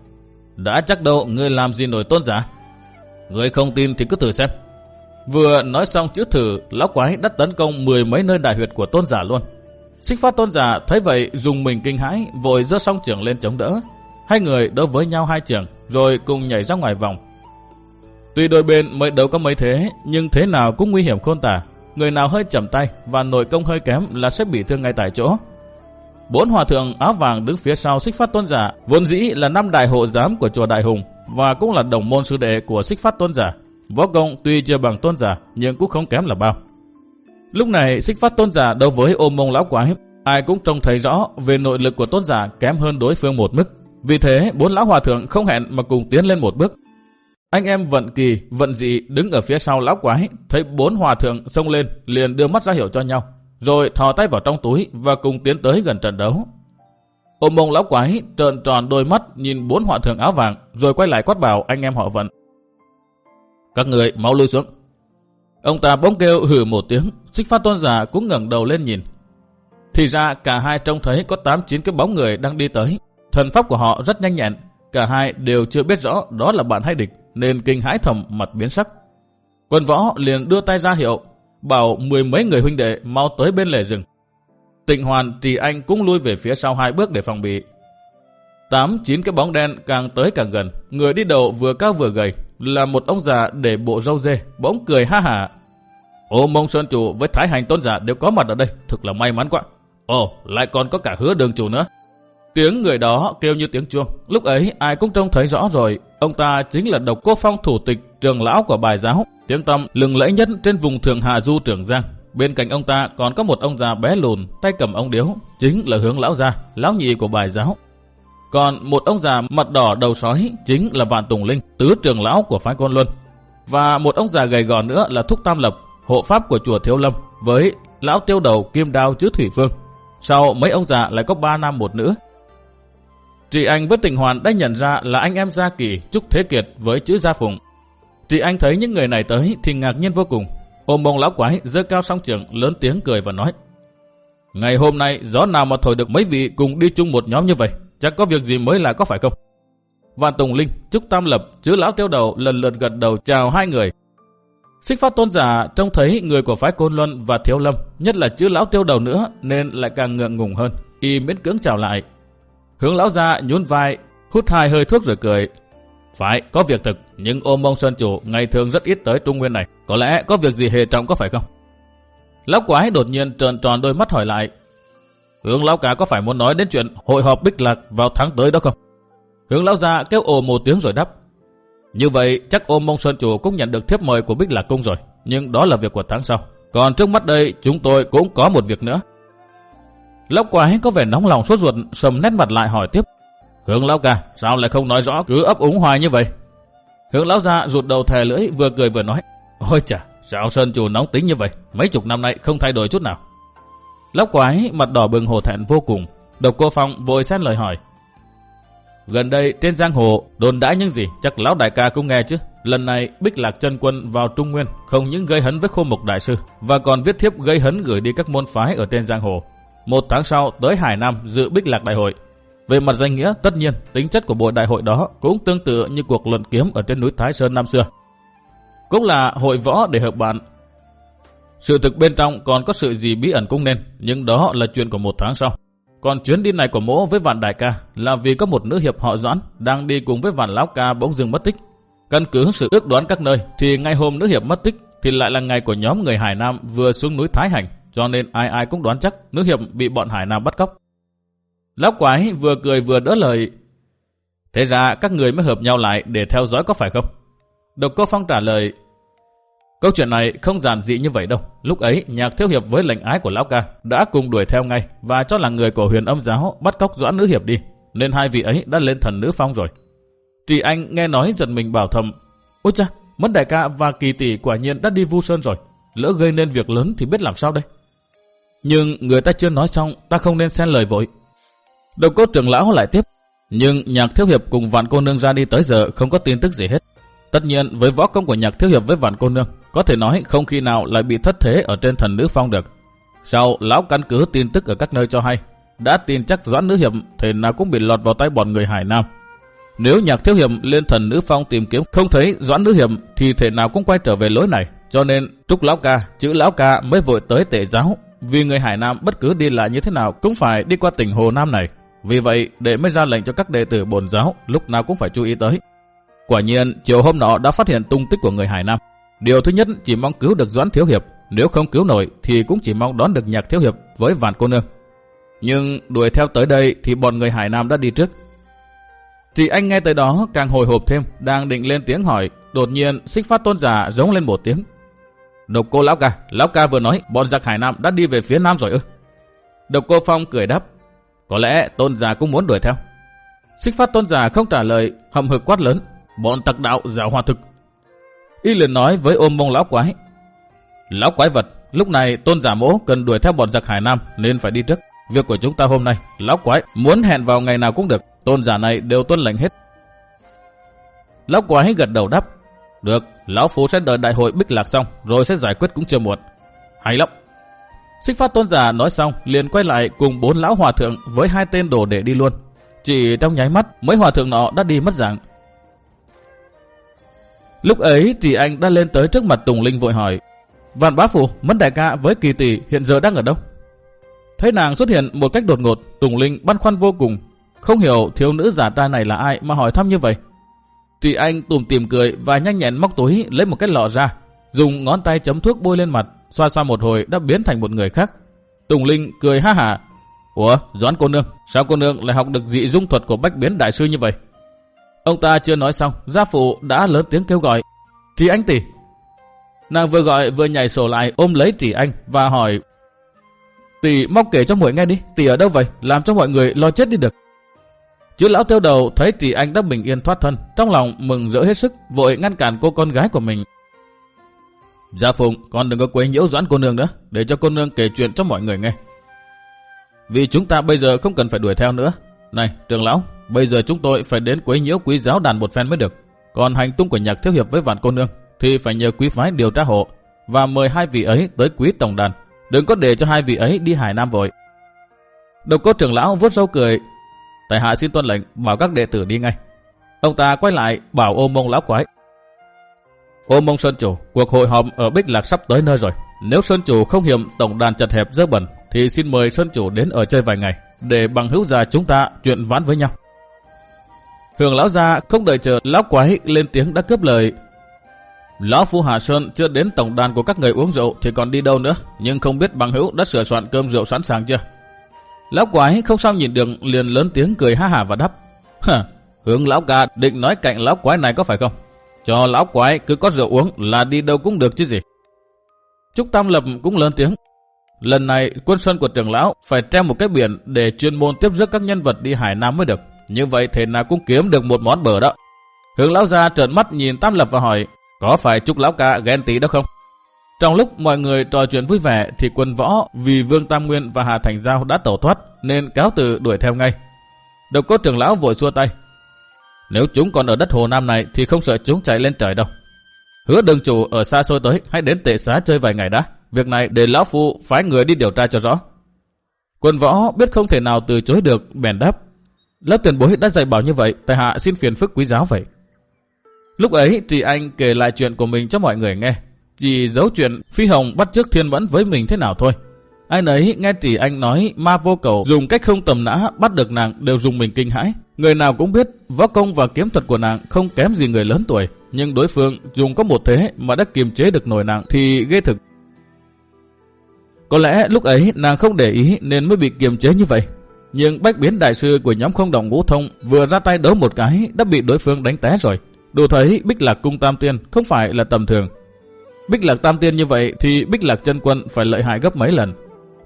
đã chắc đâu ngươi làm gì nổi tôn giả? Ngươi không tin thì cứ thử xem. Vừa nói xong chữ thử, lão quái đã tấn công mười mấy nơi đại huyệt của tôn giả luôn. Xích phát tôn giả thấy vậy dùng mình kinh hãi, vội giơ song trường lên chống đỡ. Hai người đấu với nhau hai trường, rồi cùng nhảy ra ngoài vòng. Tuy đôi bên mới đấu có mấy thế, nhưng thế nào cũng nguy hiểm khôn tả. Người nào hơi chậm tay và nội công hơi kém là sẽ bị thương ngay tại chỗ. Bốn hòa thượng áo vàng đứng phía sau xích phát tôn giả, vốn dĩ là năm đại hộ giám của chùa Đại Hùng và cũng là đồng môn sư đệ của xích phát tôn giả. Võ công tuy chưa bằng tôn giả nhưng cũng không kém là bao. Lúc này xích phát tôn giả đấu với ôm mông lão quái, ai cũng trông thấy rõ về nội lực của tôn giả kém hơn đối phương một mức. Vì thế bốn lão hòa thượng không hẹn mà cùng tiến lên một bước. Anh em vận kỳ, vận dị đứng ở phía sau lão quái, thấy bốn hòa thượng xông lên liền đưa mắt ra hiệu cho nhau, rồi thò tay vào trong túi và cùng tiến tới gần trận đấu. Ôm mông lão quái trợn tròn đôi mắt nhìn bốn hòa thượng áo vàng rồi quay lại quát bảo anh em họ vận. Các người mau lui xuống. Ông ta bỗng kêu hử một tiếng, xích phát tôn giả cũng ngẩng đầu lên nhìn. Thì ra cả hai trông thấy có 8-9 cái bóng người đang đi tới. Thần pháp của họ rất nhanh nhẹn, cả hai đều chưa biết rõ đó là bạn hay địch nên kinh hãi thầm mặt biến sắc. Quân võ liền đưa tay ra hiệu, bảo mười mấy người huynh đệ mau tới bên lề rừng. Tịnh hoàn trì anh cũng lui về phía sau hai bước để phòng bị. Tám chín cái bóng đen càng tới càng gần, người đi đầu vừa cao vừa gầy, là một ông già để bộ râu dê, bỗng cười ha hả. Ô mông sơn chủ với thái hành tôn giả đều có mặt ở đây, thực là may mắn quá. Ồ, lại còn có cả hứa đường chủ nữa. Tiếng người đó kêu như tiếng chuông. Lúc ấy ai cũng trông thấy rõ rồi. Ông ta chính là độc cô phong thủ tịch trường lão của bài giáo. Tiếng tâm lừng lẫy nhất trên vùng thượng hạ du trường giang. Bên cạnh ông ta còn có một ông già bé lùn, tay cầm ông điếu. Chính là hướng lão gia, lão nhị của bài giáo. Còn một ông già mặt đỏ đầu sói chính là Vạn Tùng Linh, tứ trường lão của phái Côn Luân. Và một ông già gầy gò nữa là Thúc Tam Lập, hộ pháp của chùa Thiếu Lâm với lão tiêu đầu kim đao chữ Thủy Phương. Sau mấy ông già lại có ba nam một nữ, Chị Anh với tình hoàn đã nhận ra là anh em Gia Kỳ, Trúc Thế Kiệt với chữ Gia Phùng. Chị Anh thấy những người này tới thì ngạc nhiên vô cùng. Ôm bông lão quái dơ cao song trường lớn tiếng cười và nói. Ngày hôm nay gió nào mà thổi được mấy vị cùng đi chung một nhóm như vậy, chắc có việc gì mới là có phải không? Vạn Tùng Linh, Trúc Tam Lập, chữ lão tiêu đầu lần lượt gật đầu chào hai người. Xích phát tôn giả trông thấy người của phái Côn Luân và Thiếu Lâm, nhất là chữ lão tiêu đầu nữa nên lại càng ngượng ngùng hơn. Y miễn cưỡng chào lại, Hướng lão ra nhún vai, hút hai hơi thuốc rồi cười. Phải, có việc thực, nhưng ôm mông sơn chủ ngày thường rất ít tới Trung Nguyên này. Có lẽ có việc gì hề trọng có phải không? Lão quái đột nhiên trợn tròn đôi mắt hỏi lại. Hướng lão cả có phải muốn nói đến chuyện hội họp Bích Lạc vào tháng tới đó không? Hướng lão ra kêu ồ một tiếng rồi đáp. Như vậy chắc ôm mông sơn chủ cũng nhận được thiếp mời của Bích Lạc Cung rồi. Nhưng đó là việc của tháng sau. Còn trước mắt đây chúng tôi cũng có một việc nữa. Lão quái có vẻ nóng lòng sốt ruột, sầm nét mặt lại hỏi tiếp. Hướng lão ca, sao lại không nói rõ cứ ấp úng hoài như vậy? Hướng lão ra rụt đầu thè lưỡi vừa cười vừa nói. Ôi chà, sao Sơn chủ nóng tính như vậy? Mấy chục năm nay không thay đổi chút nào. Lão quái mặt đỏ bừng hồ thẹn vô cùng. Độc cô Phong vội xét lời hỏi. Gần đây trên giang hồ đồn đãi những gì chắc lão đại ca cũng nghe chứ. Lần này Bích Lạc chân Quân vào Trung Nguyên không những gây hấn với khô mục đại sư và còn viết thiếp gây hấn gửi đi các môn phái ở trên giang hồ một tháng sau tới Hải Nam dự Bích Lạc Đại hội. Về mặt danh nghĩa, tất nhiên, tính chất của buổi đại hội đó cũng tương tự như cuộc luận kiếm ở trên núi Thái Sơn năm xưa. Cũng là hội võ để hợp bạn. Sự thực bên trong còn có sự gì bí ẩn cũng nên, nhưng đó là chuyện của một tháng sau. Còn chuyến đi này của mỗ với vạn đại ca là vì có một nữ hiệp họ Doãn đang đi cùng với vạn lão ca bỗng dưng mất tích. Căn cứ sự ước đoán các nơi thì ngay hôm nữ hiệp mất tích, thì lại là ngày của nhóm người Hải Nam vừa xuống núi Thái Hành, cho nên ai ai cũng đoán chắc nữ hiệp bị bọn Hải Nam bắt cóc. Lão quái vừa cười vừa đỡ lời. Thế ra các người mới hợp nhau lại để theo dõi có phải không? Độc Cô Phong trả lời. Câu chuyện này không giản dị như vậy đâu. Lúc ấy, nhạc thiếu hiệp với lệnh ái của Lão Ca đã cùng đuổi theo ngay và cho là người của huyền âm giáo bắt cóc doãn nữ hiệp đi. Nên hai vị ấy đã lên thần nữ phong rồi. Trì Anh nghe nói giật mình bảo thầm. Ôi cha, mất đại ca và kỳ tỷ quả nhiên đã đi vu sơn rồi. Lỡ gây nên việc lớn thì biết làm sao đây? Nhưng người ta chưa nói xong, ta không nên xen lời vội. Đồng cốt trưởng lão lại tiếp. Nhưng nhạc thiếu hiệp cùng vạn cô nương ra đi tới giờ không có tin tức gì hết. Tất nhiên với võ công của nhạc thiếu hiệp với vạn cô nương, có thể nói không khi nào lại bị thất thế ở trên thần nữ phong được. Sau, lão căn cứ tin tức ở các nơi cho hay, đã tin chắc doãn nữ hiệp thể nào cũng bị lọt vào tay bọn người Hải Nam. Nếu nhạc thiếu hiệp lên thần nữ phong tìm kiếm không thấy doãn nữ hiệp thì thể nào cũng quay trở về lối này. Cho nên trúc lão ca, chữ lão ca mới vội tới tệ giáo. Vì người Hải Nam bất cứ đi lại như thế nào cũng phải đi qua tỉnh Hồ Nam này. Vì vậy, để mới ra lệnh cho các đệ tử bổn giáo lúc nào cũng phải chú ý tới. Quả nhiên, chiều hôm nọ đã phát hiện tung tích của người Hải Nam. Điều thứ nhất chỉ mong cứu được Doãn Thiếu Hiệp, nếu không cứu nổi thì cũng chỉ mong đón được Nhạc Thiếu Hiệp với vạn cô nương. Nhưng đuổi theo tới đây thì bọn người Hải Nam đã đi trước. Chị anh nghe tới đó càng hồi hộp thêm, đang định lên tiếng hỏi, đột nhiên xích phát tôn giả giống lên một tiếng. Độc cô lão ca, lão ca vừa nói bọn giặc Hải Nam đã đi về phía Nam rồi ư. Độc cô Phong cười đáp, có lẽ tôn giả cũng muốn đuổi theo. Xích phát tôn giả không trả lời, hầm hực quát lớn, bọn tặc đạo giả hòa thực. Y liền nói với ôm mông lão quái. Lão quái vật, lúc này tôn giả mỗ cần đuổi theo bọn giặc Hải Nam nên phải đi trước. Việc của chúng ta hôm nay, lão quái muốn hẹn vào ngày nào cũng được, tôn giả này đều tuân lệnh hết. Lão quái gật đầu đáp, được, lão phu sẽ đợi đại hội bích lạc xong, rồi sẽ giải quyết cũng chưa muộn. Hay lắm. Xích phát tôn giả nói xong, liền quay lại cùng bốn lão hòa thượng với hai tên đồ để đi luôn. Chỉ trong nháy mắt, mấy hòa thượng nọ đã đi mất dạng. Lúc ấy, thì Anh đã lên tới trước mặt Tùng Linh vội hỏi, Vạn bá phụ, mất đại ca với kỳ tỷ hiện giờ đang ở đâu? Thấy nàng xuất hiện một cách đột ngột, Tùng Linh băn khoăn vô cùng. Không hiểu thiếu nữ giả ta này là ai mà hỏi thăm như vậy. Chị anh tùm tìm cười và nhanh nhẹn móc túi lấy một cái lọ ra, dùng ngón tay chấm thuốc bôi lên mặt, xoa xoa một hồi đã biến thành một người khác. Tùng Linh cười ha hả. Ủa, Doãn cô nương, sao cô nương lại học được dị dung thuật của bách biến đại sư như vậy? Ông ta chưa nói xong, gia phụ đã lớn tiếng kêu gọi. Chị anh tỷ. Nàng vừa gọi vừa nhảy sổ lại ôm lấy chị anh và hỏi Tỷ móc kể cho mọi nghe đi, tỷ ở đâu vậy, làm cho mọi người lo chết đi được. Chứ lão tiêu đầu thấy chị anh đã bình yên thoát thân, trong lòng mừng rỡ hết sức, vội ngăn cản cô con gái của mình. Gia Phụng, con đừng có quấy nhiễu doãn cô nương nữa, để cho cô nương kể chuyện cho mọi người nghe. Vì chúng ta bây giờ không cần phải đuổi theo nữa. Này, trường lão, bây giờ chúng tôi phải đến quấy nhiễu quý giáo đàn một phen mới được. Còn hành tung của nhạc thiếu hiệp với vạn cô nương thì phải nhờ quý phái điều tra hộ và mời hai vị ấy tới quý tổng đàn Đừng có để cho hai vị ấy đi Hải Nam vội. Độc cô trưởng lão vuốt râu cười. Tại hạ xin tuân lệnh bảo các đệ tử đi ngay. Ông ta quay lại bảo ôm mông lão quái. Ôm mông Sơn Chủ, cuộc hội họp ở Bích Lạc sắp tới nơi rồi. Nếu Sơn Chủ không hiểm tổng đàn chật hẹp dơ bẩn, thì xin mời Sơn Chủ đến ở chơi vài ngày, để bằng hữu già chúng ta chuyện ván với nhau. Hưởng lão gia không đợi chờ lão quái lên tiếng đã cướp lời Lão Phu Hà Sơn chưa đến tổng đàn của các người uống rượu thì còn đi đâu nữa, nhưng không biết bằng hữu đã sửa soạn cơm rượu sẵn sàng chưa? Lão quái không sao nhìn được liền lớn tiếng cười ha hà và đáp. Hả, hướng lão ca định nói cạnh lão quái này có phải không? Cho lão quái cứ có rượu uống là đi đâu cũng được chứ gì. Trúc Tam Lập cũng lớn tiếng. Lần này quân sơn của trưởng lão phải treo một cái biển để chuyên môn tiếp rước các nhân vật đi Hải Nam mới được. Như vậy thế nào cũng kiếm được một món bờ đó. Hướng lão ra trợn mắt nhìn Tam Lập và hỏi có phải Trúc Lão Ca ghen tí đó không? Trong lúc mọi người trò chuyện vui vẻ thì quân võ vì Vương Tam Nguyên và Hà Thành Giao đã tẩu thoát nên cáo từ đuổi theo ngay. Độc cốt trưởng lão vội xua tay. Nếu chúng còn ở đất Hồ Nam này thì không sợ chúng chạy lên trời đâu. Hứa đường chủ ở xa xôi tới hãy đến tệ xá chơi vài ngày đã. Việc này để lão phu phái người đi điều tra cho rõ. Quân võ biết không thể nào từ chối được bèn đáp. Lớp tiền bối đã dạy bảo như vậy, tại hạ xin phiền phức quý giáo vậy. Lúc ấy Trì Anh kể lại chuyện của mình cho mọi người nghe. Chỉ giấu chuyện, Phi Hồng bắt trước thiên vẫn với mình thế nào thôi. Ai nấy nghe chỉ Anh nói, ma vô cầu dùng cách không tầm nã bắt được nàng đều dùng mình kinh hãi. Người nào cũng biết, võ công và kiếm thuật của nàng không kém gì người lớn tuổi. nhưng đối phương dùng có một thế mà đã kiềm chế được nổi nặng thì ghê thực. Có lẽ lúc ấy nàng không để ý nên mới bị kiềm chế như vậy. Nhưng bách biến đại sư của nhóm không đồng ngũ thông vừa ra tay đấu một cái đã bị đối phương đánh té rồi. Đủ thấy Bích Lạc Cung Tam Tiên không phải là tầm thường. Bích Lạc Tam Tiên như vậy thì Bích Lạc chân quân phải lợi hại gấp mấy lần.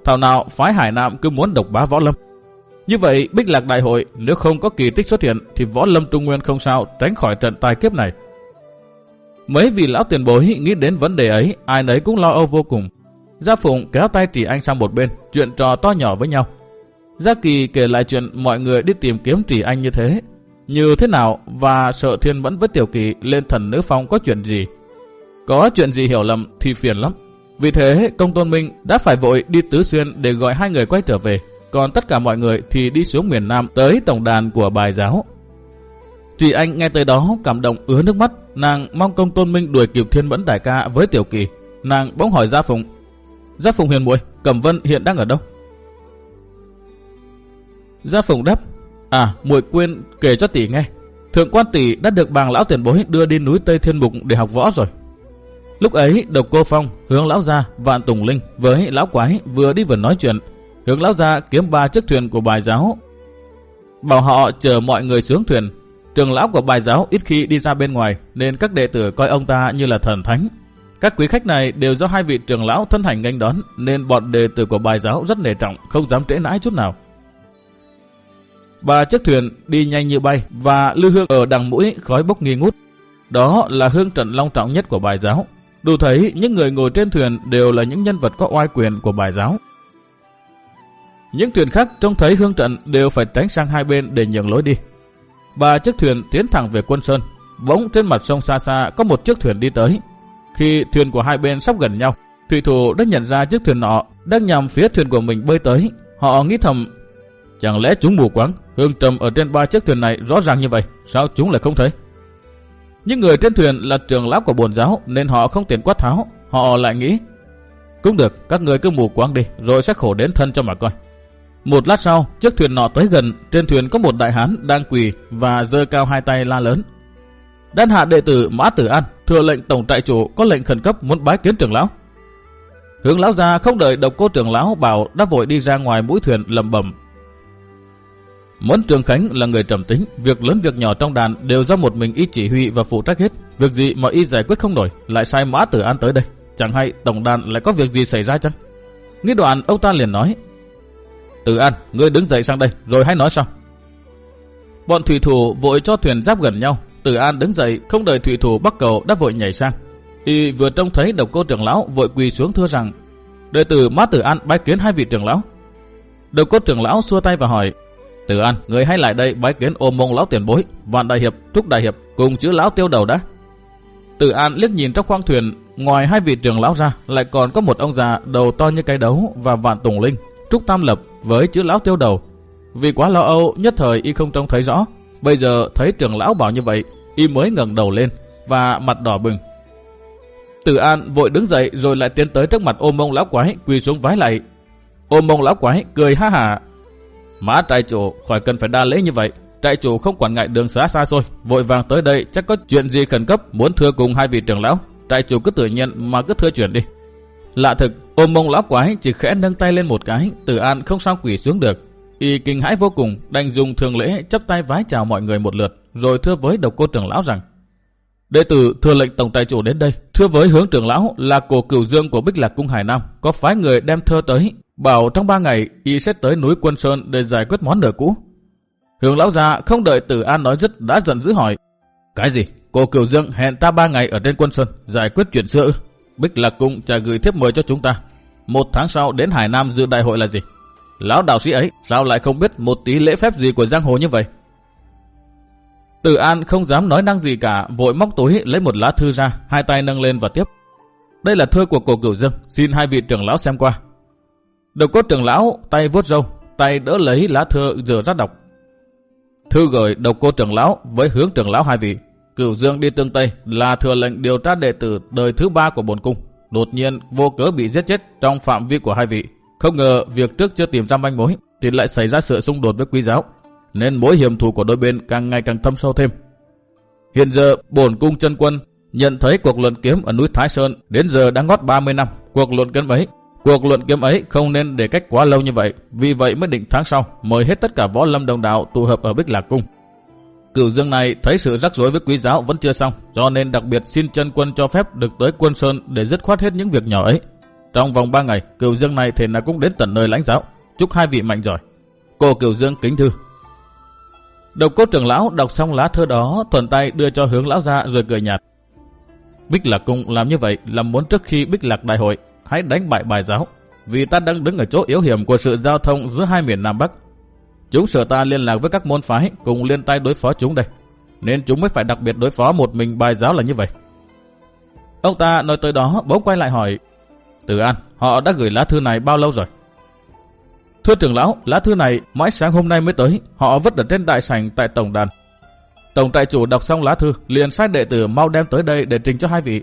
Thảo nào phái Hải Nam cứ muốn độc bá võ lâm. Như vậy, Bích Lạc Đại hội nếu không có kỳ tích xuất hiện thì võ lâm Trung Nguyên không sao tránh khỏi trận tai kiếp này. Mấy vị lão tiền bối nghĩ đến vấn đề ấy, ai nấy cũng lo âu vô cùng. Gia Phụng kéo tay chỉ anh sang một bên, chuyện trò to nhỏ với nhau. Gia Kỳ kể lại chuyện mọi người đi tìm kiếm Trì Anh như thế. Như thế nào và sợ thiên vẫn với Tiểu Kỳ lên thần nữ phong có chuyện gì. Có chuyện gì hiểu lầm thì phiền lắm. Vì thế công tôn minh đã phải vội đi tứ xuyên để gọi hai người quay trở về. Còn tất cả mọi người thì đi xuống miền Nam tới tổng đàn của bài giáo. Chị Anh nghe tới đó cảm động ứa nước mắt. Nàng mong công tôn minh đuổi kịp thiên vẫn đại ca với Tiểu Kỳ. Nàng bỗng hỏi Gia phùng Gia phùng hiền muội Cẩm Vân hiện đang ở đâu? Gia phùng đáp, à muội quên kể cho tỷ nghe. Thượng quan tỷ đã được bàng lão tiền bối đưa đi núi Tây Thiên Mục để học võ rồi. Lúc ấy, Độc Cô Phong, Hướng Lão Gia, Vạn Tùng Linh với Lão Quái vừa đi vừa nói chuyện. Hướng Lão Gia kiếm ba chiếc thuyền của bài giáo. Bảo họ chờ mọi người xuống thuyền. Trường lão của bài giáo ít khi đi ra bên ngoài nên các đệ tử coi ông ta như là thần thánh. Các quý khách này đều do hai vị trưởng lão thân hành nghênh đón nên bọn đệ tử của bài giáo rất nề trọng, không dám trễ nãi chút nào. Ba chiếc thuyền đi nhanh như bay và lưu hương ở đằng mũi khói bốc nghi ngút. Đó là hương trận long trọng nhất của bài giáo. Đủ thấy những người ngồi trên thuyền đều là những nhân vật có oai quyền của bài giáo. Những thuyền khác trông thấy hương trận đều phải tránh sang hai bên để nhường lối đi. Ba chiếc thuyền tiến thẳng về quân sơn. Bỗng trên mặt sông xa xa có một chiếc thuyền đi tới. Khi thuyền của hai bên sắp gần nhau, thủy thủ đã nhận ra chiếc thuyền nọ đang nhằm phía thuyền của mình bơi tới. Họ nghĩ thầm Chẳng lẽ chúng mù quáng, hương trầm ở trên ba chiếc thuyền này rõ ràng như vậy, sao chúng lại không thấy? Những người trên thuyền là trường lão của bồn giáo nên họ không tiền quát tháo, họ lại nghĩ. Cũng được, các người cứ mù quáng đi, rồi sẽ khổ đến thân cho mà coi. Một lát sau, chiếc thuyền nọ tới gần, trên thuyền có một đại hán đang quỳ và giơ cao hai tay la lớn. Đan hạ đệ tử Mã Tử An thừa lệnh tổng trại chủ có lệnh khẩn cấp muốn bái kiến trưởng lão. Hướng lão ra không đợi độc cô trưởng lão bảo đã vội đi ra ngoài mũi thuyền lầm bẩm Mẫn Trường Khánh là người trầm tính, việc lớn việc nhỏ trong đàn đều do một mình y chỉ huy và phụ trách hết. Việc gì mà y giải quyết không nổi, lại sai Mã Tử An tới đây. Chẳng hay tổng đàn lại có việc gì xảy ra chăng? Nghĩ đoạn ông ta liền nói. Tử An, ngươi đứng dậy sang đây, rồi hãy nói sau. Bọn thủy thủ vội cho thuyền giáp gần nhau. Tử An đứng dậy, không đợi thủy thủ bắt cầu đã vội nhảy sang. Y vừa trông thấy độc cô trưởng lão vội quỳ xuống thưa rằng đệ tử Mã Tử An bái kiến hai vị trưởng lão. Độc cô trưởng lão xua tay và hỏi Tử An, người hãy lại đây bái kiến ôm mông lão tiền bối, vạn đại hiệp, trúc đại hiệp, cùng chữ lão tiêu đầu đã. Tử An liếc nhìn trong khoang thuyền, ngoài hai vị trưởng lão ra, lại còn có một ông già đầu to như cái đấu và vạn tùng linh, trúc tam lập với chữ lão tiêu đầu. Vì quá lo âu, nhất thời y không trông thấy rõ. Bây giờ thấy trưởng lão bảo như vậy, y mới ngẩng đầu lên và mặt đỏ bừng. Tử An vội đứng dậy rồi lại tiến tới trước mặt ôm mông lão quái quỳ xuống vái lại. Ôm mông lão quái cười ha hả Mã trại chủ khỏi cần phải đa lễ như vậy. Trại chủ không quản ngại đường xá xa xôi, vội vàng tới đây chắc có chuyện gì khẩn cấp muốn thưa cùng hai vị trưởng lão. Trại chủ cứ tự nhận mà cứ thưa chuyện đi. Lạ thực, ôm mông lão quái chỉ khẽ nâng tay lên một cái, tử an không sao quỷ xuống được. Y kinh hãi vô cùng, đành dùng thường lễ chấp tay vái chào mọi người một lượt, rồi thưa với độc cô trưởng lão rằng Đệ tử thừa lệnh tổng trại chủ đến đây, thưa với hướng trưởng lão là cổ cửu dương của Bích Lạc Cung Hải Nam, có phái người đem thơ tới, bảo trong ba ngày y sẽ tới núi Quân Sơn để giải quyết món nợ cũ. Hướng lão già không đợi Tử An nói dứt đã giận dữ hỏi, cái gì? cô kiều dương hẹn ta ba ngày ở trên Quân Sơn giải quyết chuyện xưa. Bích Lạc Cung trả gửi thiếp mời cho chúng ta. Một tháng sau đến Hải Nam dự đại hội là gì? Lão đạo sĩ ấy sao lại không biết một tí lễ phép gì của giang hồ như vậy? Tử An không dám nói năng gì cả, vội móc túi lấy một lá thư ra, hai tay nâng lên và tiếp. Đây là thư của cổ cửu dương, xin hai vị trưởng lão xem qua. Đầu cốt trưởng lão tay vuốt râu, tay đỡ lấy lá thư rửa ra đọc. Thư gửi độc cô trưởng lão với hướng trưởng lão hai vị. Cửu Dương đi tương Tây là thừa lệnh điều tra đệ tử đời thứ ba của bồn cung. Đột nhiên vô cớ bị giết chết trong phạm vi của hai vị. Không ngờ việc trước chưa tìm ra manh mối thì lại xảy ra sự xung đột với quý giáo nên mối hiểm thù của đôi bên càng ngày càng thâm sâu thêm. Hiện giờ bổn cung chân quân nhận thấy cuộc luận kiếm ở núi Thái Sơn đến giờ đã ngót 30 năm. Cuộc luận kiếm ấy, cuộc luận kiếm ấy không nên để cách quá lâu như vậy. Vì vậy mới định tháng sau mời hết tất cả võ lâm đồng đạo tụ hợp ở Bích Lạc Cung. Cửu Dương này thấy sự rắc rối với quý giáo vẫn chưa xong, cho nên đặc biệt xin chân quân cho phép được tới quân sơn để dứt khoát hết những việc nhỏ ấy. Trong vòng 3 ngày, Cửu Dương này thì nào cũng đến tận nơi lãnh giáo. Chúc hai vị mạnh giỏi. Cô Cửu Dương kính thư. Độc cốt trưởng lão đọc xong lá thơ đó, thuận tay đưa cho hướng lão ra rồi cười nhạt. Bích Lạc Cung làm như vậy là muốn trước khi Bích Lạc Đại hội hãy đánh bại bài giáo, vì ta đang đứng ở chỗ yếu hiểm của sự giao thông giữa hai miền Nam Bắc. Chúng sợ ta liên lạc với các môn phái cùng liên tay đối phó chúng đây, nên chúng mới phải đặc biệt đối phó một mình bài giáo là như vậy. Ông ta nói tới đó bỗng quay lại hỏi, Từ An, họ đã gửi lá thư này bao lâu rồi? Thưa trưởng lão, lá thư này mãi sáng hôm nay mới tới, họ vứt ở trên đại sảnh tại tổng đàn. Tổng trại chủ đọc xong lá thư, liền sai đệ tử mau đem tới đây để trình cho hai vị.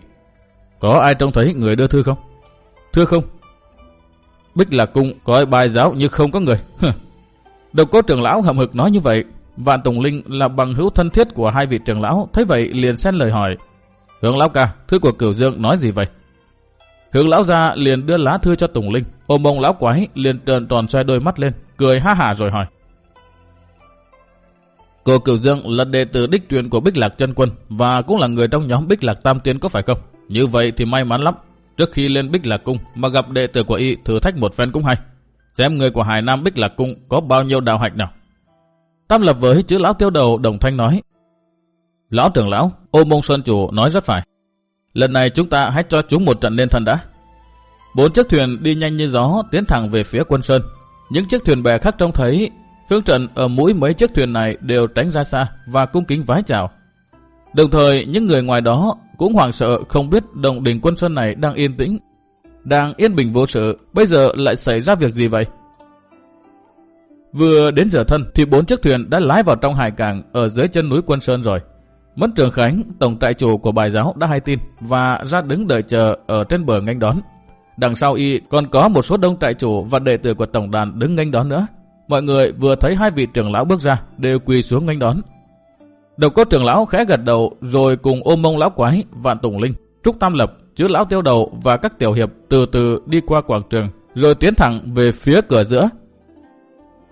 Có ai trông thấy người đưa thư không? Thưa không. Bích lạc cung có bài giáo như không có người. Độc cố trưởng lão hậm hực nói như vậy. Vạn Tùng Linh là bằng hữu thân thiết của hai vị trưởng lão, thấy vậy liền xen lời hỏi. Hướng lão ca, thư của cửu dương nói gì vậy? Hướng lão ra liền đưa lá thư cho Tùng Linh, ôm ông lão quái liền trợn tròn xoay đôi mắt lên, cười ha hả rồi hỏi. Cô Cửu Dương là đệ tử đích truyền của Bích Lạc chân Quân và cũng là người trong nhóm Bích Lạc Tam Tiên có phải không? Như vậy thì may mắn lắm. Trước khi lên Bích Lạc Cung mà gặp đệ tử của y thử thách một phen cũng hay. Xem người của Hải Nam Bích Lạc Cung có bao nhiêu đạo hạnh nào. Tam lập với chữ lão tiêu đầu đồng thanh nói. Lão trưởng lão, ô mông sơn chủ nói rất phải. Lần này chúng ta hãy cho chúng một trận lên thần đã. Bốn chiếc thuyền đi nhanh như gió tiến thẳng về phía quân sơn. Những chiếc thuyền bè khác trông thấy hướng trận ở mũi mấy chiếc thuyền này đều tránh ra xa và cung kính vái chào. Đồng thời những người ngoài đó cũng hoảng sợ không biết đồng đình quân sơn này đang yên tĩnh, đang yên bình vô sự, bây giờ lại xảy ra việc gì vậy? Vừa đến giờ thân thì bốn chiếc thuyền đã lái vào trong hải cảng ở dưới chân núi Quân Sơn rồi. Mất Trường Khánh, tổng trại chủ của bài giáo đã hay tin và ra đứng đợi chờ ở trên bờ nghênh đón. Đằng sau y còn có một số đông trại chủ và đệ tử của tổng đàn đứng nghênh đón nữa. Mọi người vừa thấy hai vị trưởng lão bước ra đều quỳ xuống nghênh đón. Độc cốt trưởng lão khẽ gật đầu rồi cùng ôm mông lão quái, vạn tùng linh, trúc tam lập, chứa lão tiêu đầu và các tiểu hiệp từ từ đi qua quảng trường rồi tiến thẳng về phía cửa giữa.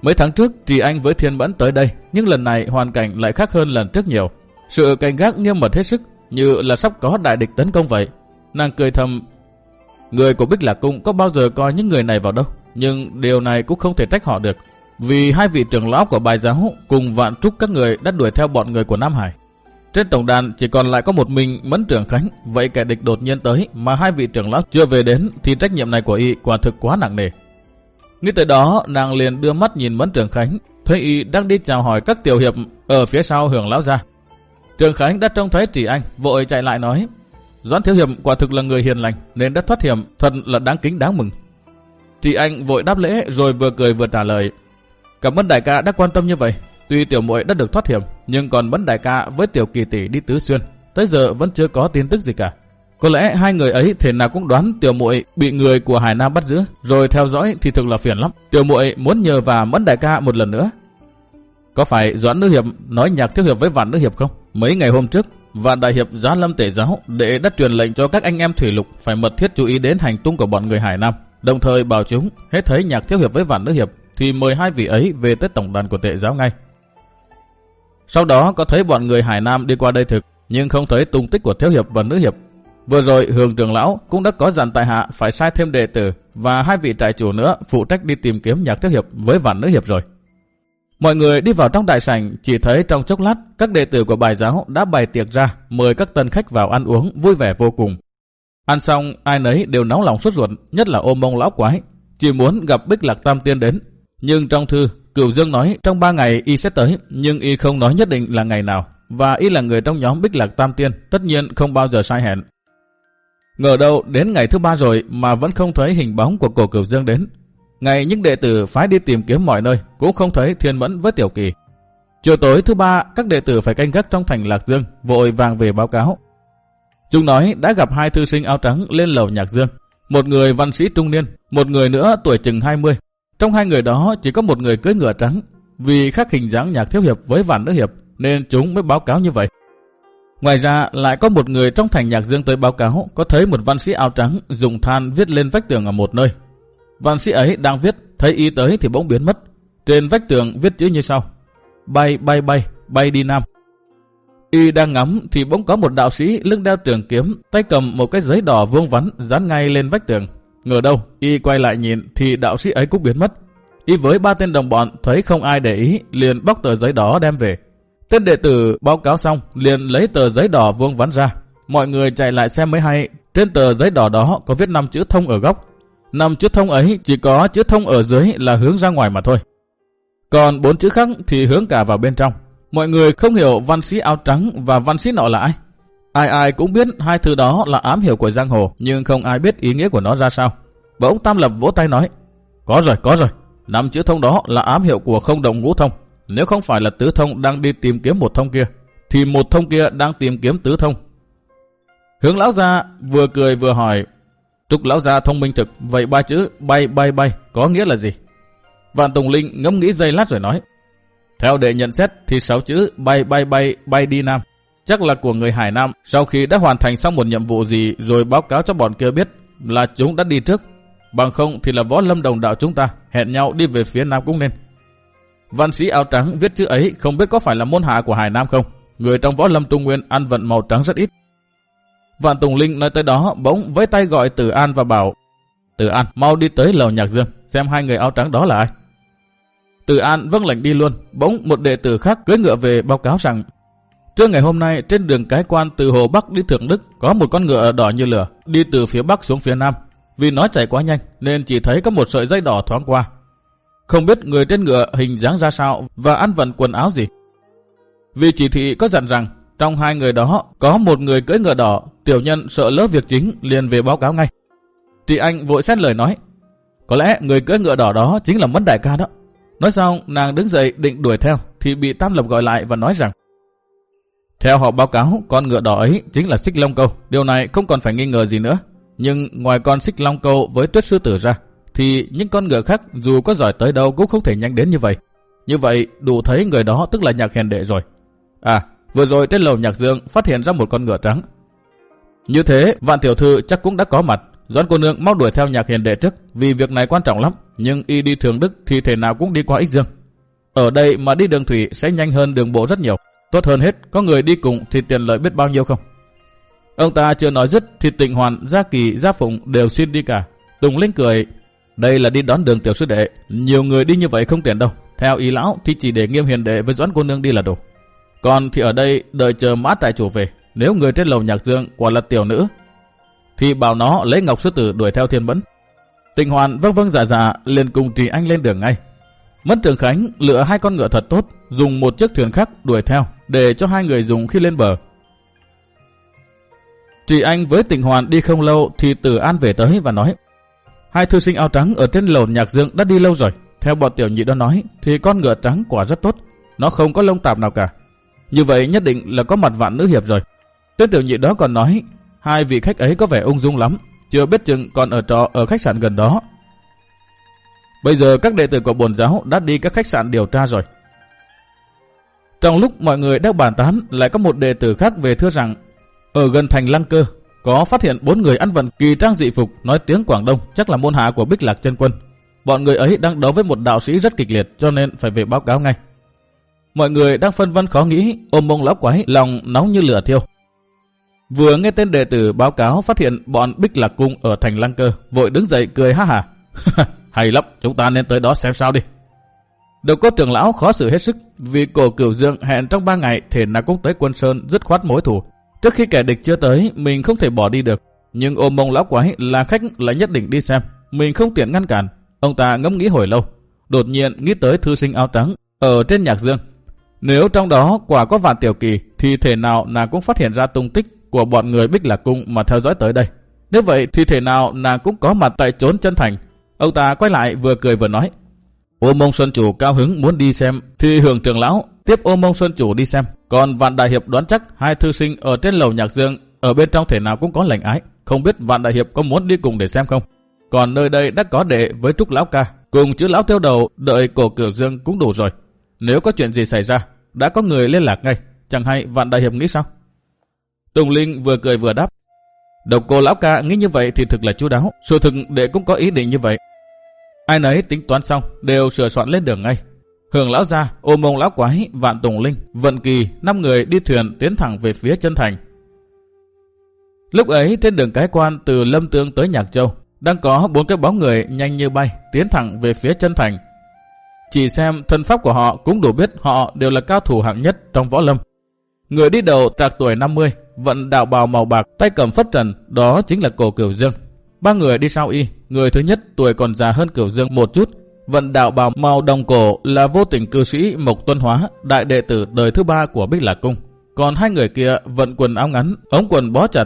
Mấy tháng trước thì anh với Thiên Bẫn tới đây, nhưng lần này hoàn cảnh lại khác hơn lần trước nhiều. Sự cảnh gác nghiêm mật hết sức, như là sắp có đại địch tấn công vậy. Nàng cười thầm, người của Bích Lạc Cung có bao giờ coi những người này vào đâu, nhưng điều này cũng không thể trách họ được. Vì hai vị trưởng lão của bài giáo cùng vạn trúc các người đã đuổi theo bọn người của Nam Hải. Trên tổng đàn chỉ còn lại có một mình Mẫn Trưởng Khánh, vậy kẻ địch đột nhiên tới mà hai vị trưởng lão chưa về đến thì trách nhiệm này của y quả thực quá nặng nề. Nghĩ tới đó, nàng liền đưa mắt nhìn Mẫn Trưởng Khánh, thấy y đang đi chào hỏi các tiểu hiệp ở phía sau hưởng lão ra. Trường Khánh đã trông thấy chỉ anh, vội chạy lại nói, Doãn Thiếu Hiệp quả thực là người hiền lành nên đã thoát hiểm, thật là đáng kính đáng mừng. Chị anh vội đáp lễ rồi vừa cười vừa trả lời, Cảm ơn đại ca đã quan tâm như vậy. Tuy tiểu muội đã được thoát hiểm, nhưng còn vẫn đại ca với tiểu kỳ tỷ đi tứ xuyên, tới giờ vẫn chưa có tin tức gì cả. Có lẽ hai người ấy thể nào cũng đoán tiểu muội bị người của Hải Nam bắt giữ, rồi theo dõi thì thực là phiền lắm. Tiểu muội muốn nhờ và mẫn đại ca một lần nữa. Có phải Doãn Nữ Hiệp nói nhạc thiếu hiệp với Vạn Nữ Hiệp không? Mấy ngày hôm trước, Vạn Đại Hiệp giá lâm tể giáo để đã truyền lệnh cho các anh em thủy lục phải mật thiết chú ý đến hành tung của bọn người Hải Nam. Đồng thời bảo chúng hết thấy nhạc thiếu hiệp với Vạn Nữ Hiệp thì mời hai vị ấy về tới tổng đàn của tệ giáo ngay. Sau đó có thấy bọn người Hải Nam đi qua đây thực, nhưng không thấy tung tích của Thiếu Hiệp và Nữ Hiệp. Vừa rồi Hường Trường Lão cũng đã có dặn tại hạ phải sai thêm đệ tử và hai vị trại chủ nữa phụ trách đi tìm kiếm nhạc Thiếu Hiệp với vạn Nữ Hiệp rồi. Mọi người đi vào trong đại sảnh chỉ thấy trong chốc lát các đệ tử của bài giáo đã bày tiệc ra mời các tân khách vào ăn uống vui vẻ vô cùng. Ăn xong ai nấy đều nóng lòng xuất ruột nhất là ôm mông lão quái chỉ muốn gặp Bích Lạc Tam Tiên đến nhưng trong thư, Cửu Dương nói trong 3 ngày y sẽ tới, nhưng y không nói nhất định là ngày nào. Và y là người trong nhóm Bích Lạc Tam Tiên, tất nhiên không bao giờ sai hẹn. Ngờ đâu đến ngày thứ ba rồi mà vẫn không thấy hình bóng của cổ Cửu Dương đến. Ngày những đệ tử phái đi tìm kiếm mọi nơi, cũng không thấy thiên mẫn với tiểu kỳ. Chiều tối thứ ba, các đệ tử phải canh gác trong thành Lạc Dương, vội vàng về báo cáo. Chúng nói đã gặp hai thư sinh áo trắng lên lầu Nhạc Dương. Một người văn sĩ trung niên, một người nữa tuổi chừng 20, trong hai người đó chỉ có một người cưới ngựa trắng, vì khác hình dáng nhạc thiếu hiệp với vạn nữ hiệp nên chúng mới báo cáo như vậy. Ngoài ra lại có một người trong thành nhạc dương tới báo cáo có thấy một văn sĩ áo trắng dùng than viết lên vách tường ở một nơi. Văn sĩ ấy đang viết, thấy y tới thì bỗng biến mất. Trên vách tường viết chữ như sau. Bay bay bay, bay đi nam. Y đang ngắm thì bỗng có một đạo sĩ lưng đeo trường kiếm, tay cầm một cái giấy đỏ vuông vắn dán ngay lên vách tường. Ngờ đâu, Y quay lại nhìn thì đạo sĩ ấy cũng biến mất. Y với ba tên đồng bọn thấy không ai để ý, liền bóc tờ giấy đó đem về. Tên đệ tử báo cáo xong, liền lấy tờ giấy đỏ vuông vắn ra. Mọi người chạy lại xem mới hay, trên tờ giấy đỏ đó có viết năm chữ thông ở góc. Năm chữ thông ấy chỉ có chữ thông ở dưới là hướng ra ngoài mà thôi. Còn bốn chữ khác thì hướng cả vào bên trong. Mọi người không hiểu văn sĩ áo trắng và văn sĩ nọ là ai. Ai ai cũng biết hai thứ đó là ám hiệu của giang hồ, nhưng không ai biết ý nghĩa của nó ra sao. Bỗng Tam Lập vỗ tay nói, có rồi, có rồi, năm chữ thông đó là ám hiệu của không đồng ngũ thông. Nếu không phải là tứ thông đang đi tìm kiếm một thông kia, thì một thông kia đang tìm kiếm tứ thông. Hướng lão gia vừa cười vừa hỏi, Trúc lão gia thông minh thực, vậy ba chữ bay bay bay có nghĩa là gì? Vạn Tùng Linh ngẫm nghĩ giây lát rồi nói, theo đệ nhận xét thì sáu chữ bay bay bay bay đi Nam chắc là của người Hải Nam sau khi đã hoàn thành xong một nhiệm vụ gì rồi báo cáo cho bọn kia biết là chúng đã đi trước. Bằng không thì là võ lâm đồng đạo chúng ta hẹn nhau đi về phía Nam cũng nên. Văn sĩ áo trắng viết chữ ấy không biết có phải là môn hạ của Hải Nam không? Người trong võ lâm trung nguyên ăn vận màu trắng rất ít. Vạn Tùng Linh nói tới đó bỗng với tay gọi Tử An và bảo Tử An mau đi tới lầu nhạc dương xem hai người áo trắng đó là ai. Từ An vâng lệnh đi luôn, bỗng một đệ tử khác cưỡi ngựa về báo cáo rằng Trưa ngày hôm nay trên đường cái quan từ Hồ Bắc đi Thượng Đức có một con ngựa đỏ như lửa đi từ phía Bắc xuống phía Nam. Vì nó chạy quá nhanh nên chỉ thấy có một sợi dây đỏ thoáng qua. Không biết người trên ngựa hình dáng ra sao và ăn vận quần áo gì. Vì chỉ thị có dặn rằng trong hai người đó có một người cưỡi ngựa đỏ, tiểu nhân sợ lỡ việc chính liền về báo cáo ngay. Chị Anh vội xét lời nói, có lẽ người cưỡi ngựa đỏ đó chính là Mẫn Đại ca đó. Nói xong, nàng đứng dậy định đuổi theo, thì bị Tam Lập gọi lại và nói rằng theo họ báo cáo, con ngựa đỏ ấy chính là xích long câu. Điều này không còn phải nghi ngờ gì nữa. Nhưng ngoài con xích long câu với tuyết sư tử ra, thì những con ngựa khác dù có giỏi tới đâu cũng không thể nhanh đến như vậy. Như vậy, đủ thấy người đó tức là nhạc hiền đệ rồi. À, vừa rồi trên lầu nhạc dương phát hiện ra một con ngựa trắng. Như thế, vạn tiểu thư chắc cũng đã có mặt, Doãn cô nương mau đuổi theo nhạc hiền đệ trước, vì việc này quan trọng lắm, nhưng y đi thường đức thì thể nào cũng đi qua ích dương. Ở đây mà đi đường thủy sẽ nhanh hơn đường bộ rất nhiều. Tốt hơn hết, có người đi cùng thì tiền lợi biết bao nhiêu không? Ông ta chưa nói dứt thì tịnh hoàn, gia kỳ, gia phụng đều xin đi cả. Tùng Linh cười, đây là đi đón đường tiểu sư đệ, nhiều người đi như vậy không tiền đâu. Theo ý lão thì chỉ để nghiêm hiền đệ với doãn cô nương đi là đủ. Còn thì ở đây đợi chờ mã tại chủ về, nếu người trên lầu nhạc dương quả là tiểu nữ thì bảo nó lấy ngọc sư tử đuổi theo thiên bấn. tịnh hoàn vâng vâng dạ dạ liền cùng trì anh lên đường ngay. Mất trường Khánh lựa hai con ngựa thật tốt, dùng một chiếc thuyền khác đuổi theo để cho hai người dùng khi lên bờ. Trì anh với tình hoàn đi không lâu thì Tử An về tới và nói Hai thư sinh áo trắng ở trên lầu nhạc dương đã đi lâu rồi. Theo bọn tiểu nhị đó nói thì con ngựa trắng quả rất tốt. Nó không có lông tạp nào cả. Như vậy nhất định là có mặt vạn nữ hiệp rồi. Tên tiểu nhị đó còn nói Hai vị khách ấy có vẻ ung dung lắm, chưa biết chừng còn ở trọ ở khách sạn gần đó. Bây giờ các đệ tử của bồn giáo đã đi các khách sạn điều tra rồi. Trong lúc mọi người đang bàn tán, lại có một đệ tử khác về thưa rằng, ở gần thành Lăng Cơ, có phát hiện bốn người ăn vận kỳ trang dị phục nói tiếng Quảng Đông, chắc là môn hạ của Bích Lạc chân Quân. Bọn người ấy đang đấu với một đạo sĩ rất kịch liệt, cho nên phải về báo cáo ngay. Mọi người đang phân vân khó nghĩ, ôm mông lão quái, lòng nóng như lửa thiêu. Vừa nghe tên đệ tử báo cáo phát hiện bọn Bích Lạc Cung ở thành Lăng Cơ, vội đứng dậy cười ha hả. Hay lắm, chúng ta nên tới đó xem sao đi. Đầu cốt trưởng lão khó xử hết sức vì cổ cửu dương hẹn trong ba ngày thể nào cũng tới quân sơn dứt khoát mối thủ. Trước khi kẻ địch chưa tới, mình không thể bỏ đi được. Nhưng ôm mông lão quái là khách lại nhất định đi xem. Mình không tiện ngăn cản. Ông ta ngẫm nghĩ hồi lâu. Đột nhiên nghĩ tới thư sinh áo trắng ở trên nhạc dương. Nếu trong đó quả có vạn tiểu kỳ thì thể nào nàng cũng phát hiện ra tung tích của bọn người Bích Lạc Cung mà theo dõi tới đây. Nếu vậy thì thể nào nàng cũng có mặt tại trốn chân thành. Ông ta quay lại vừa cười vừa nói. Ô mông Xuân Chủ cao hứng muốn đi xem thì hưởng trường lão tiếp ô mông Xuân Chủ đi xem. Còn Vạn Đại Hiệp đoán chắc hai thư sinh ở trên lầu nhạc dương, ở bên trong thể nào cũng có lành ái. Không biết Vạn Đại Hiệp có muốn đi cùng để xem không? Còn nơi đây đã có đệ với Trúc Lão Ca cùng chữ Lão Tiêu Đầu, đợi cổ cửa dương cũng đủ rồi. Nếu có chuyện gì xảy ra, đã có người liên lạc ngay. Chẳng hay Vạn Đại Hiệp nghĩ sao? Tùng Linh vừa cười vừa đáp. Độc cô lão ca nghĩ như vậy thì thực là chú đáo. Sự thực đệ cũng có ý định như vậy. Ai nấy tính toán xong, đều sửa soạn lên đường ngay. Hưởng lão gia, ôm ông lão quái, vạn tùng linh, vận kỳ, năm người đi thuyền tiến thẳng về phía chân thành. Lúc ấy trên đường cái quan từ Lâm Tương tới Nhạc Châu, đang có bốn cái bóng người nhanh như bay tiến thẳng về phía chân thành. Chỉ xem thân pháp của họ cũng đủ biết họ đều là cao thủ hạng nhất trong võ lâm. Người đi đầu trạc tuổi 50, vận đạo bào màu bạc, tay cầm phất trần, đó chính là cổ Cửu Dương. Ba người đi sau y, người thứ nhất tuổi còn già hơn Cửu Dương một chút, vận đạo bào màu đồng cổ là vô tình cư sĩ Mộc Tuân Hóa, đại đệ tử đời thứ ba của Bích Lạc Cung. Còn hai người kia vận quần áo ngắn, ống quần bó chặt.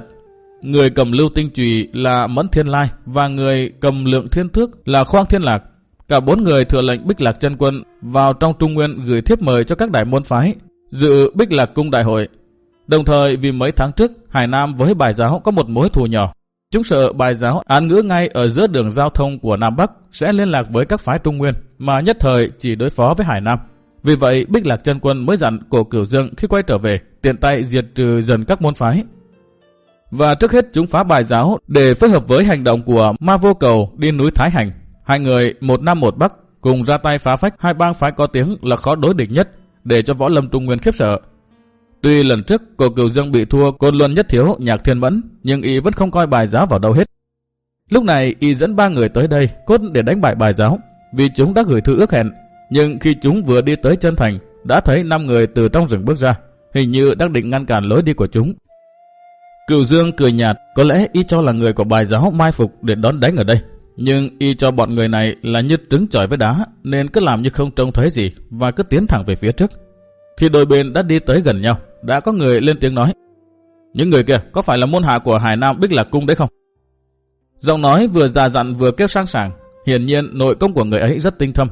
Người cầm lưu tinh trùy là Mẫn Thiên Lai và người cầm lượng thiên thước là Khoang Thiên Lạc. Cả bốn người thừa lệnh Bích Lạc chân quân vào trong Trung Nguyên gửi thiếp mời cho các đại môn phái dự Bích Lạc Cung đại hội. Đồng thời vì mấy tháng trước Hải Nam với bài giáo có một mối thù nhỏ. Chúng sợ bài giáo án ngữ ngay ở giữa đường giao thông của Nam Bắc sẽ liên lạc với các phái Trung Nguyên, mà nhất thời chỉ đối phó với Hải Nam. Vì vậy, Bích Lạc chân quân mới dặn cổ cửu dương khi quay trở về, tiện tay diệt trừ dần các môn phái. Và trước hết chúng phá bài giáo để phối hợp với hành động của Ma Vô Cầu đi núi Thái Hành. Hai người một Nam một Bắc cùng ra tay phá phách hai bang phái có tiếng là khó đối địch nhất để cho võ lâm Trung Nguyên khiếp sợ. Tuy lần trước cổ cửu dương bị thua côn luân nhất thiếu nhạc thiên mẫn, nhưng y vẫn không coi bài giáo vào đâu hết. Lúc này y dẫn ba người tới đây cốt để đánh bại bài giáo, vì chúng đã gửi thư ước hẹn. Nhưng khi chúng vừa đi tới chân thành, đã thấy năm người từ trong rừng bước ra, hình như đang định ngăn cản lối đi của chúng. Cửu Dương cười nhạt, có lẽ y cho là người của bài giáo mai phục để đón đánh ở đây. Nhưng y cho bọn người này là như trứng chọi với đá, nên cứ làm như không trông thấy gì và cứ tiến thẳng về phía trước. Khi đôi bên đã đi tới gần nhau, đã có người lên tiếng nói. Những người kia có phải là môn hạ của Hải Nam Bích Lạc Cung đấy không? Giọng nói vừa già dặn vừa kêu sang sảng, hiển nhiên nội công của người ấy rất tinh thâm.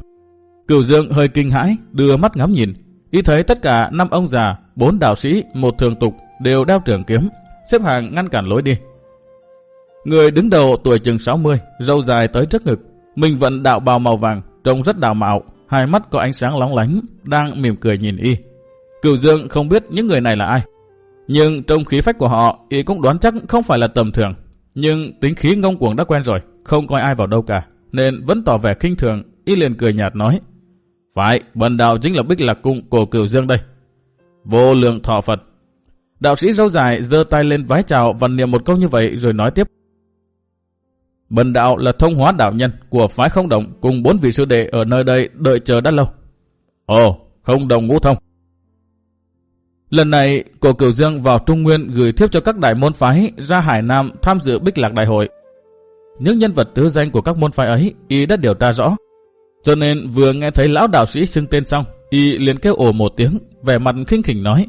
Cửu Dương hơi kinh hãi, đưa mắt ngắm nhìn, y thấy tất cả năm ông già, bốn đạo sĩ, một thường tục đều đeo trường kiếm, xếp hàng ngăn cản lối đi. Người đứng đầu tuổi chừng 60, râu dài tới trước ngực, mình vận đạo bào màu vàng, trông rất đào mạo, hai mắt có ánh sáng lóng lánh, đang mỉm cười nhìn y. Cửu Dương không biết những người này là ai. Nhưng trong khí phách của họ, y cũng đoán chắc không phải là tầm thường. Nhưng tính khí ngông cuồng đã quen rồi, không coi ai vào đâu cả. Nên vẫn tỏ vẻ kinh thường, y liền cười nhạt nói. Phải, bần đạo chính là Bích Lạc Cung của Cửu Dương đây. Vô lượng thọ Phật. Đạo sĩ râu dài giơ tay lên vái chào và niệm một câu như vậy rồi nói tiếp. Bần đạo là thông hóa đạo nhân của phái không động cùng bốn vị sư đệ ở nơi đây đợi chờ đã lâu. Ồ, không đồng ngũ thông. Lần này, cổ cửu dương vào Trung Nguyên gửi thiếp cho các đại môn phái ra Hải Nam tham dự Bích Lạc Đại hội. Những nhân vật tứ danh của các môn phái ấy, y đã điều tra rõ. Cho nên vừa nghe thấy lão đạo sĩ xưng tên xong, y liền kêu ồ một tiếng, vẻ mặt khinh khỉnh nói.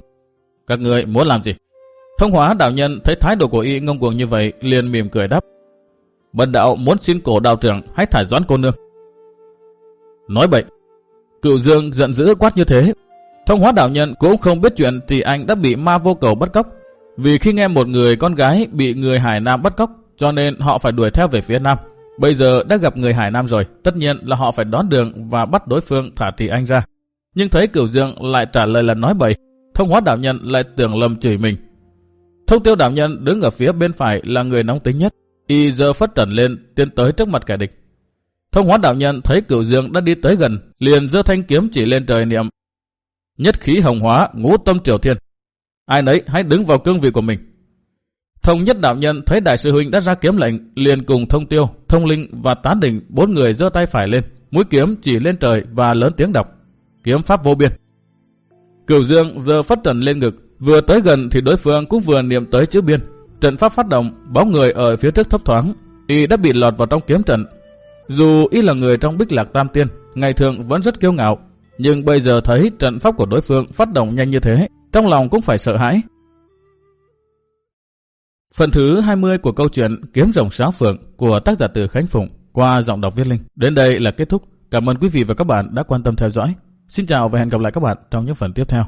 Các người muốn làm gì? Thông hóa đạo nhân thấy thái độ của y ngông cuồng như vậy, liền mỉm cười đáp. Bần đạo muốn xin cổ đạo trưởng hãy thải doãn cô nương. Nói bậy. Cựu dương giận dữ quát như thế, Thông hóa đạo nhân cũng không biết chuyện thì anh đã bị ma vô cầu bắt cóc. Vì khi nghe một người con gái bị người Hải Nam bắt cóc, cho nên họ phải đuổi theo về phía Nam. Bây giờ đã gặp người Hải Nam rồi, tất nhiên là họ phải đón đường và bắt đối phương thả thị anh ra. Nhưng thấy Cửu Dương lại trả lời là nói bậy, thông hóa đạo nhân lại tưởng lầm chửi mình. Thông tiêu đạo nhân đứng ở phía bên phải là người nóng tính nhất, y giờ phất trần lên tiến tới trước mặt kẻ địch. Thông hóa đạo nhân thấy Cửu Dương đã đi tới gần, liền giơ thanh kiếm chỉ lên trời niệm nhất khí hồng hóa, ngũ tâm triều thiên. Ai nấy hãy đứng vào cương vị của mình. Thông nhất đạo nhân thấy đại sư huynh đã ra kiếm lệnh, liền cùng thông tiêu, thông linh và tán đỉnh bốn người giơ tay phải lên, mũi kiếm chỉ lên trời và lớn tiếng đọc. Kiếm pháp vô biên. Cửu Dương giơ phát trần lên ngực, vừa tới gần thì đối phương cũng vừa niệm tới chữ biên. Trận pháp phát động, bóng người ở phía trước thấp thoáng, y đã bị lọt vào trong kiếm trận. Dù y là người trong bích lạc tam tiên, ngày thường vẫn rất kiêu ngạo, nhưng bây giờ thấy trận pháp của đối phương phát động nhanh như thế, trong lòng cũng phải sợ hãi. Phần thứ 20 của câu chuyện Kiếm rồng sáo phượng của tác giả từ Khánh Phụng qua giọng đọc viết linh. Đến đây là kết thúc. Cảm ơn quý vị và các bạn đã quan tâm theo dõi. Xin chào và hẹn gặp lại các bạn trong những phần tiếp theo.